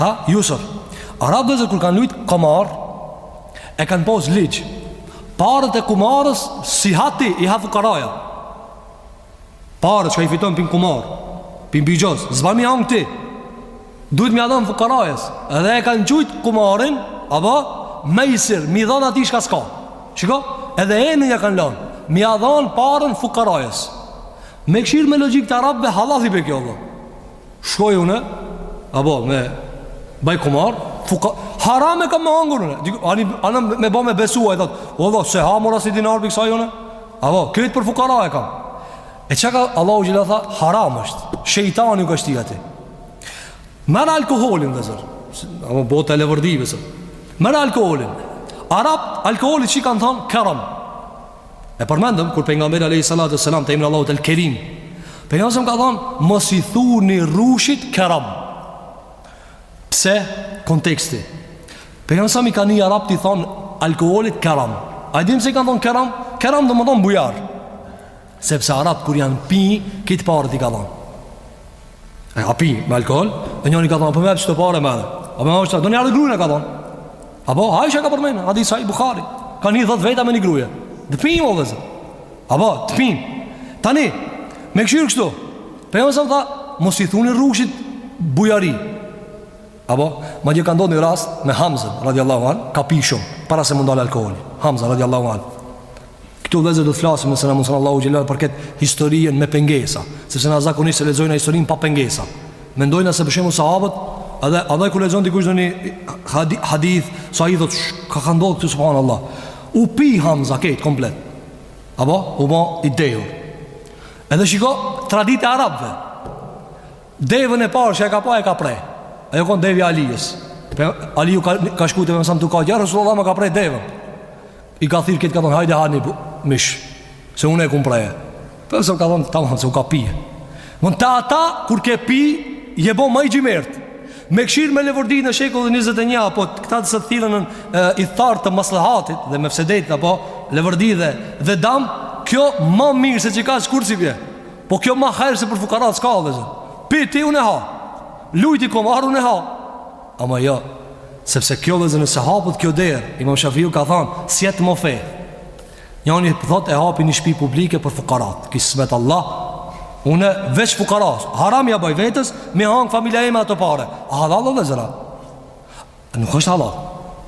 Speaker 1: Ha, Jusuf Arabët vllezër kur kanë lujt komar E kanë pos ligj Paret e kumarës S'i ha ti i ha fukaraja Paret çka i fiton për në kumar Për në bixhoz S'ban mi hangër ti Duhet me ia dhan fukarajës Edhe e kanë qujt kumarin Apo Mejsir Mi dhon atij shka s'ka Shiko Edhe emnin ia kanë lan Me ia dhon paren fukarajës Me kqyr me logjikë të arabëve Hallall i bje kjo dhe Shkoj unë, apo me baj kumar, fuka, haram e kam me hangër unë. Diku, ani, anë me bo me besua, e thot, vallahi, s'e ha more asni dinar prej kësaj unë, apo, këtë për fukara e kam. E çka Allahu xhelle tha, haram është, shejtani u ka shti aty. Merr alkoholin vllezër, apo bote e levërdi vllezër, merr alkoholin, arabët, alkoholit çka i kanë thonë, karam, E përmendëm kur pejgamberi alejhi salatu selam te emni i Allahut el Kerim. Pejgamberi ka thon mos i thuni rrushit Karam. Pse konteksti? Pejgamberi i ka ni arabët ti thon alkoolit Karam. A din pse i kanë thon Karam? Karam domethon bujar. Sepse arabët kur janë pi, krejt paret i ka dhon. E ka pi me alkohol Dhe njëri ka thonë Për me për që të pare me edhe A me është Do një ardhë grunë e ka dhonë A po Aisha ka përmend Hadis sahih Buhari Kanë hi dhet veta me një gruje Të pimë o vllezër A po të pimë Tani Me kqyr kështu Pejgamberi alejhi selam tha Mos i thuni rrushit Bujari Apo, madje ka ndodhur një rast me Hamzën radiallahu an, ka pi shumë para se me u ndalë alkooli. Hamza radiallahu an. Këtu vllezër do të flasim nëse na mundson Allahu xhelal për këtë historinë me pengesa, sepse na zakonisht e lexojna historinë pa pengesa. Mendojnë se për shembull sahabët, edhe edhe kur lexon dikush ndonjë hadith sahih, thotë, çka ka ndodhur këtu subhanallahu. U pi Hamza këtë komplet. Apo, u bë i dehur. Edhe shiko traditën e arabëve. Deven e parë që e ka pa e ka pre Ajo konë deveja Alijës Aliju ka, ka shku te Pejgamberi alejhi selam tha ja Rasulullah ma ka pre deven I ka thirrë këta ka thonë hajde hani mish Se unë e kom pre Pse ka thonë tamam se u ka pi Men te ata kur ke pi Je bo ma xhymert Me kqyr me levërdi në shekullin 21 Apo këta çka thirren ithtarë të maslahatit Dhe mefsedetit apo levërdi dhe, dhe dam Kjo ma mirë se që ka shkurë si pje Po kjo ma hajrë se për fukarat s'ka vllezër Pi ti unë e ha Luj ti komar unë e ha Ama jo Sepse kjo vllezër nëse hapet kjo derë Imam Shafiu ka thonë S'jet mo fe Njani thot e hapi një shpi publike për fukarat Kismet Allah Unë veç fukarat Haram ja baj vetes Me hangër familja jeme ato pare Hallall vllezër a Nuk është hallall.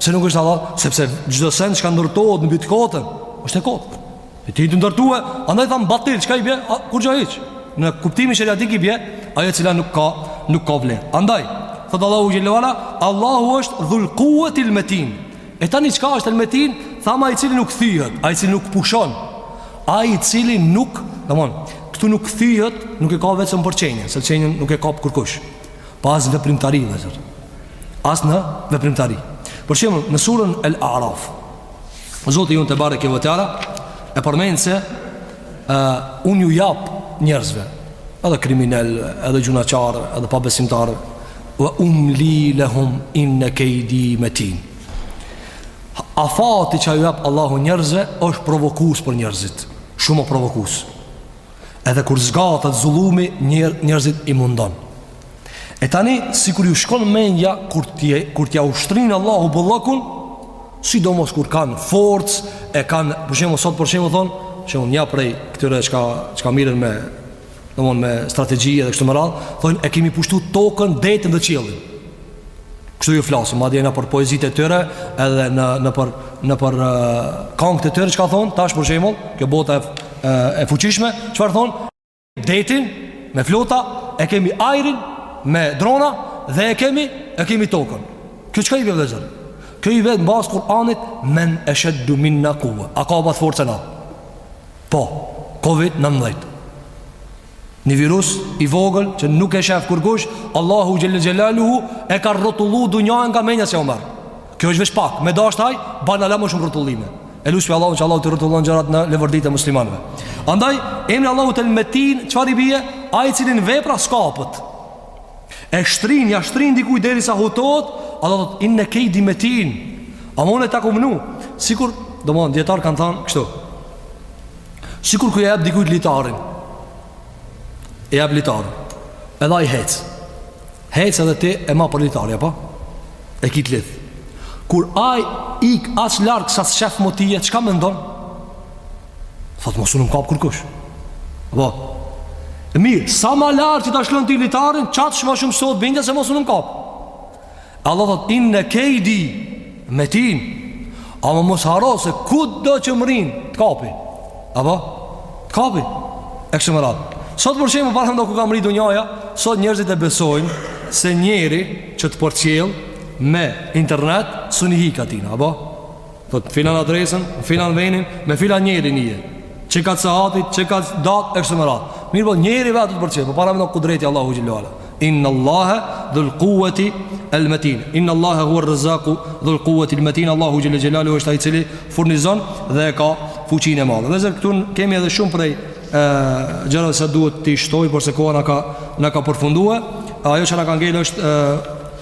Speaker 1: Pse nuk është hallall, sepse çdo send çka ndërtohet mbi të kotën, është e kotë. E ti të ndërtue, andaj thamë batil, çka i bje, a, kurgjo hiç. Në kuptimin sheriatik i bje, ajo cila nuk ka, nuk ka vlerë. Andaj, thotë Allahu xhelle ve ala, Allahu është dhul kuvvetil metin. E tani çka është El Metin, thamë ai i cili nuk thyhet, ai i cili nuk pushon, ai i cili nuk, domethon, këtu nuk thyhet, nuk e ka vetëm për qenien, se qenien nuk e kap kurkush. Po as veprimtari vëllezër As në veprimtari Për shembull në surën El Araf Zoti jonë tebareke ve teala e përmend se uh, Unë ju jap njerëzve Edhe kriminelë, edhe gjynahqarë Edhe pabesimtarë Ve umli lehum inne kejdi metin Afati që ju jep Allahu njerëzve është provokus për njerëzit Shumë provokus Edhe kur zgatet zullumi, njer, njerëzit i mundon. E tani, sikur ju shkon mendja, kur t'ja kur t'ja shtrin Allahu bollëkun, sidomos kur kanë forcë, e kanë, për shembull, sot për shembull, thonë, shembull nja prej këtyre çka, çka merren me, me strategji edhe kështu me radhë, thonë, e kemi pushtu tokën, detin dhe qiellin. Kështu ju flasin, madje nëpër poezitë e tyre, edhe në nëpër nëpër këngët e tyre çka thon, tash për shembull, kjo bota e, e fuqishme, çfarë thon? Detin me flota, e kemi ajrin me drona dhe e kemi e kemi tokën. Kjo çka i vjen vëllezër? Kjo i vjen mbas Kur'anit men ashaddu minna quwwa. A ka ma t'fortë se na? Po, Covid-19. Një virus i vogël që nuk e shef kurkush, Allahu xhelle xhelaluhu e ka rrotullu dunjanë nga menja s'ja merr. Kjo është veç pak, me dasht Ai, ban hala ma shumë rrotullime. E lusim Allahun që Allahu t'i rrotullon gjërat në leverdi të muslimanve. Andaj, emri i Allahut El Metin, çfarë i bje, ai cilin vepra s'kapet. E shtrin, ja shtrin dikujt derisa hutot, Allahu thotë inne kejdi metin. A mone të akumnu, sikur, domethon dijetarët kanë thanë, kështu, Sikur kur ja jep dikujt litarin. E jep litarin. Edhe ai hec. Hec edhe ti e ma për litari, apo? E ki t'lidh. Kur ai ik aq larg sa s'të shef mo tye, çka mendon? Thot mo s'un m'kap kurkush. Po. Mirë, sa ma larg që t'ja lshon ti litarin, qaq ma shumë shtohet bindja se mo s'un m'kap. Allahu thot inne kejdi metin ama mos harro se kudo që mrrin të kapi apo të kapi e kështu me radhë sot për shembull paramendo ku ka mrri dunjaja sot njerëzit e besojnë se njeri që të përcjell me internet s'un i hik atina apo Po te filan adresën, filan venin, me filan njeri je. Qe kaq sahatit, qe kaq datë, e kështu me radhë. Mirë po njeri vetë të përcjell, po para me në kudreti Allahu Xhelle ve ala. Inna Allahe dhul kuvveti el metin. Inna Allahe hua rezaku dhul kuvveti el metin. Allahu Xhelle ve ala është ai i cili furnizon dhe e ka fuqinë e madhe. Vetëm këtu kemi edhe shumë prej gjërave sa duhet të shtoj, por se koha na ka na ka përfunduar. Ajo që na ka ngelë është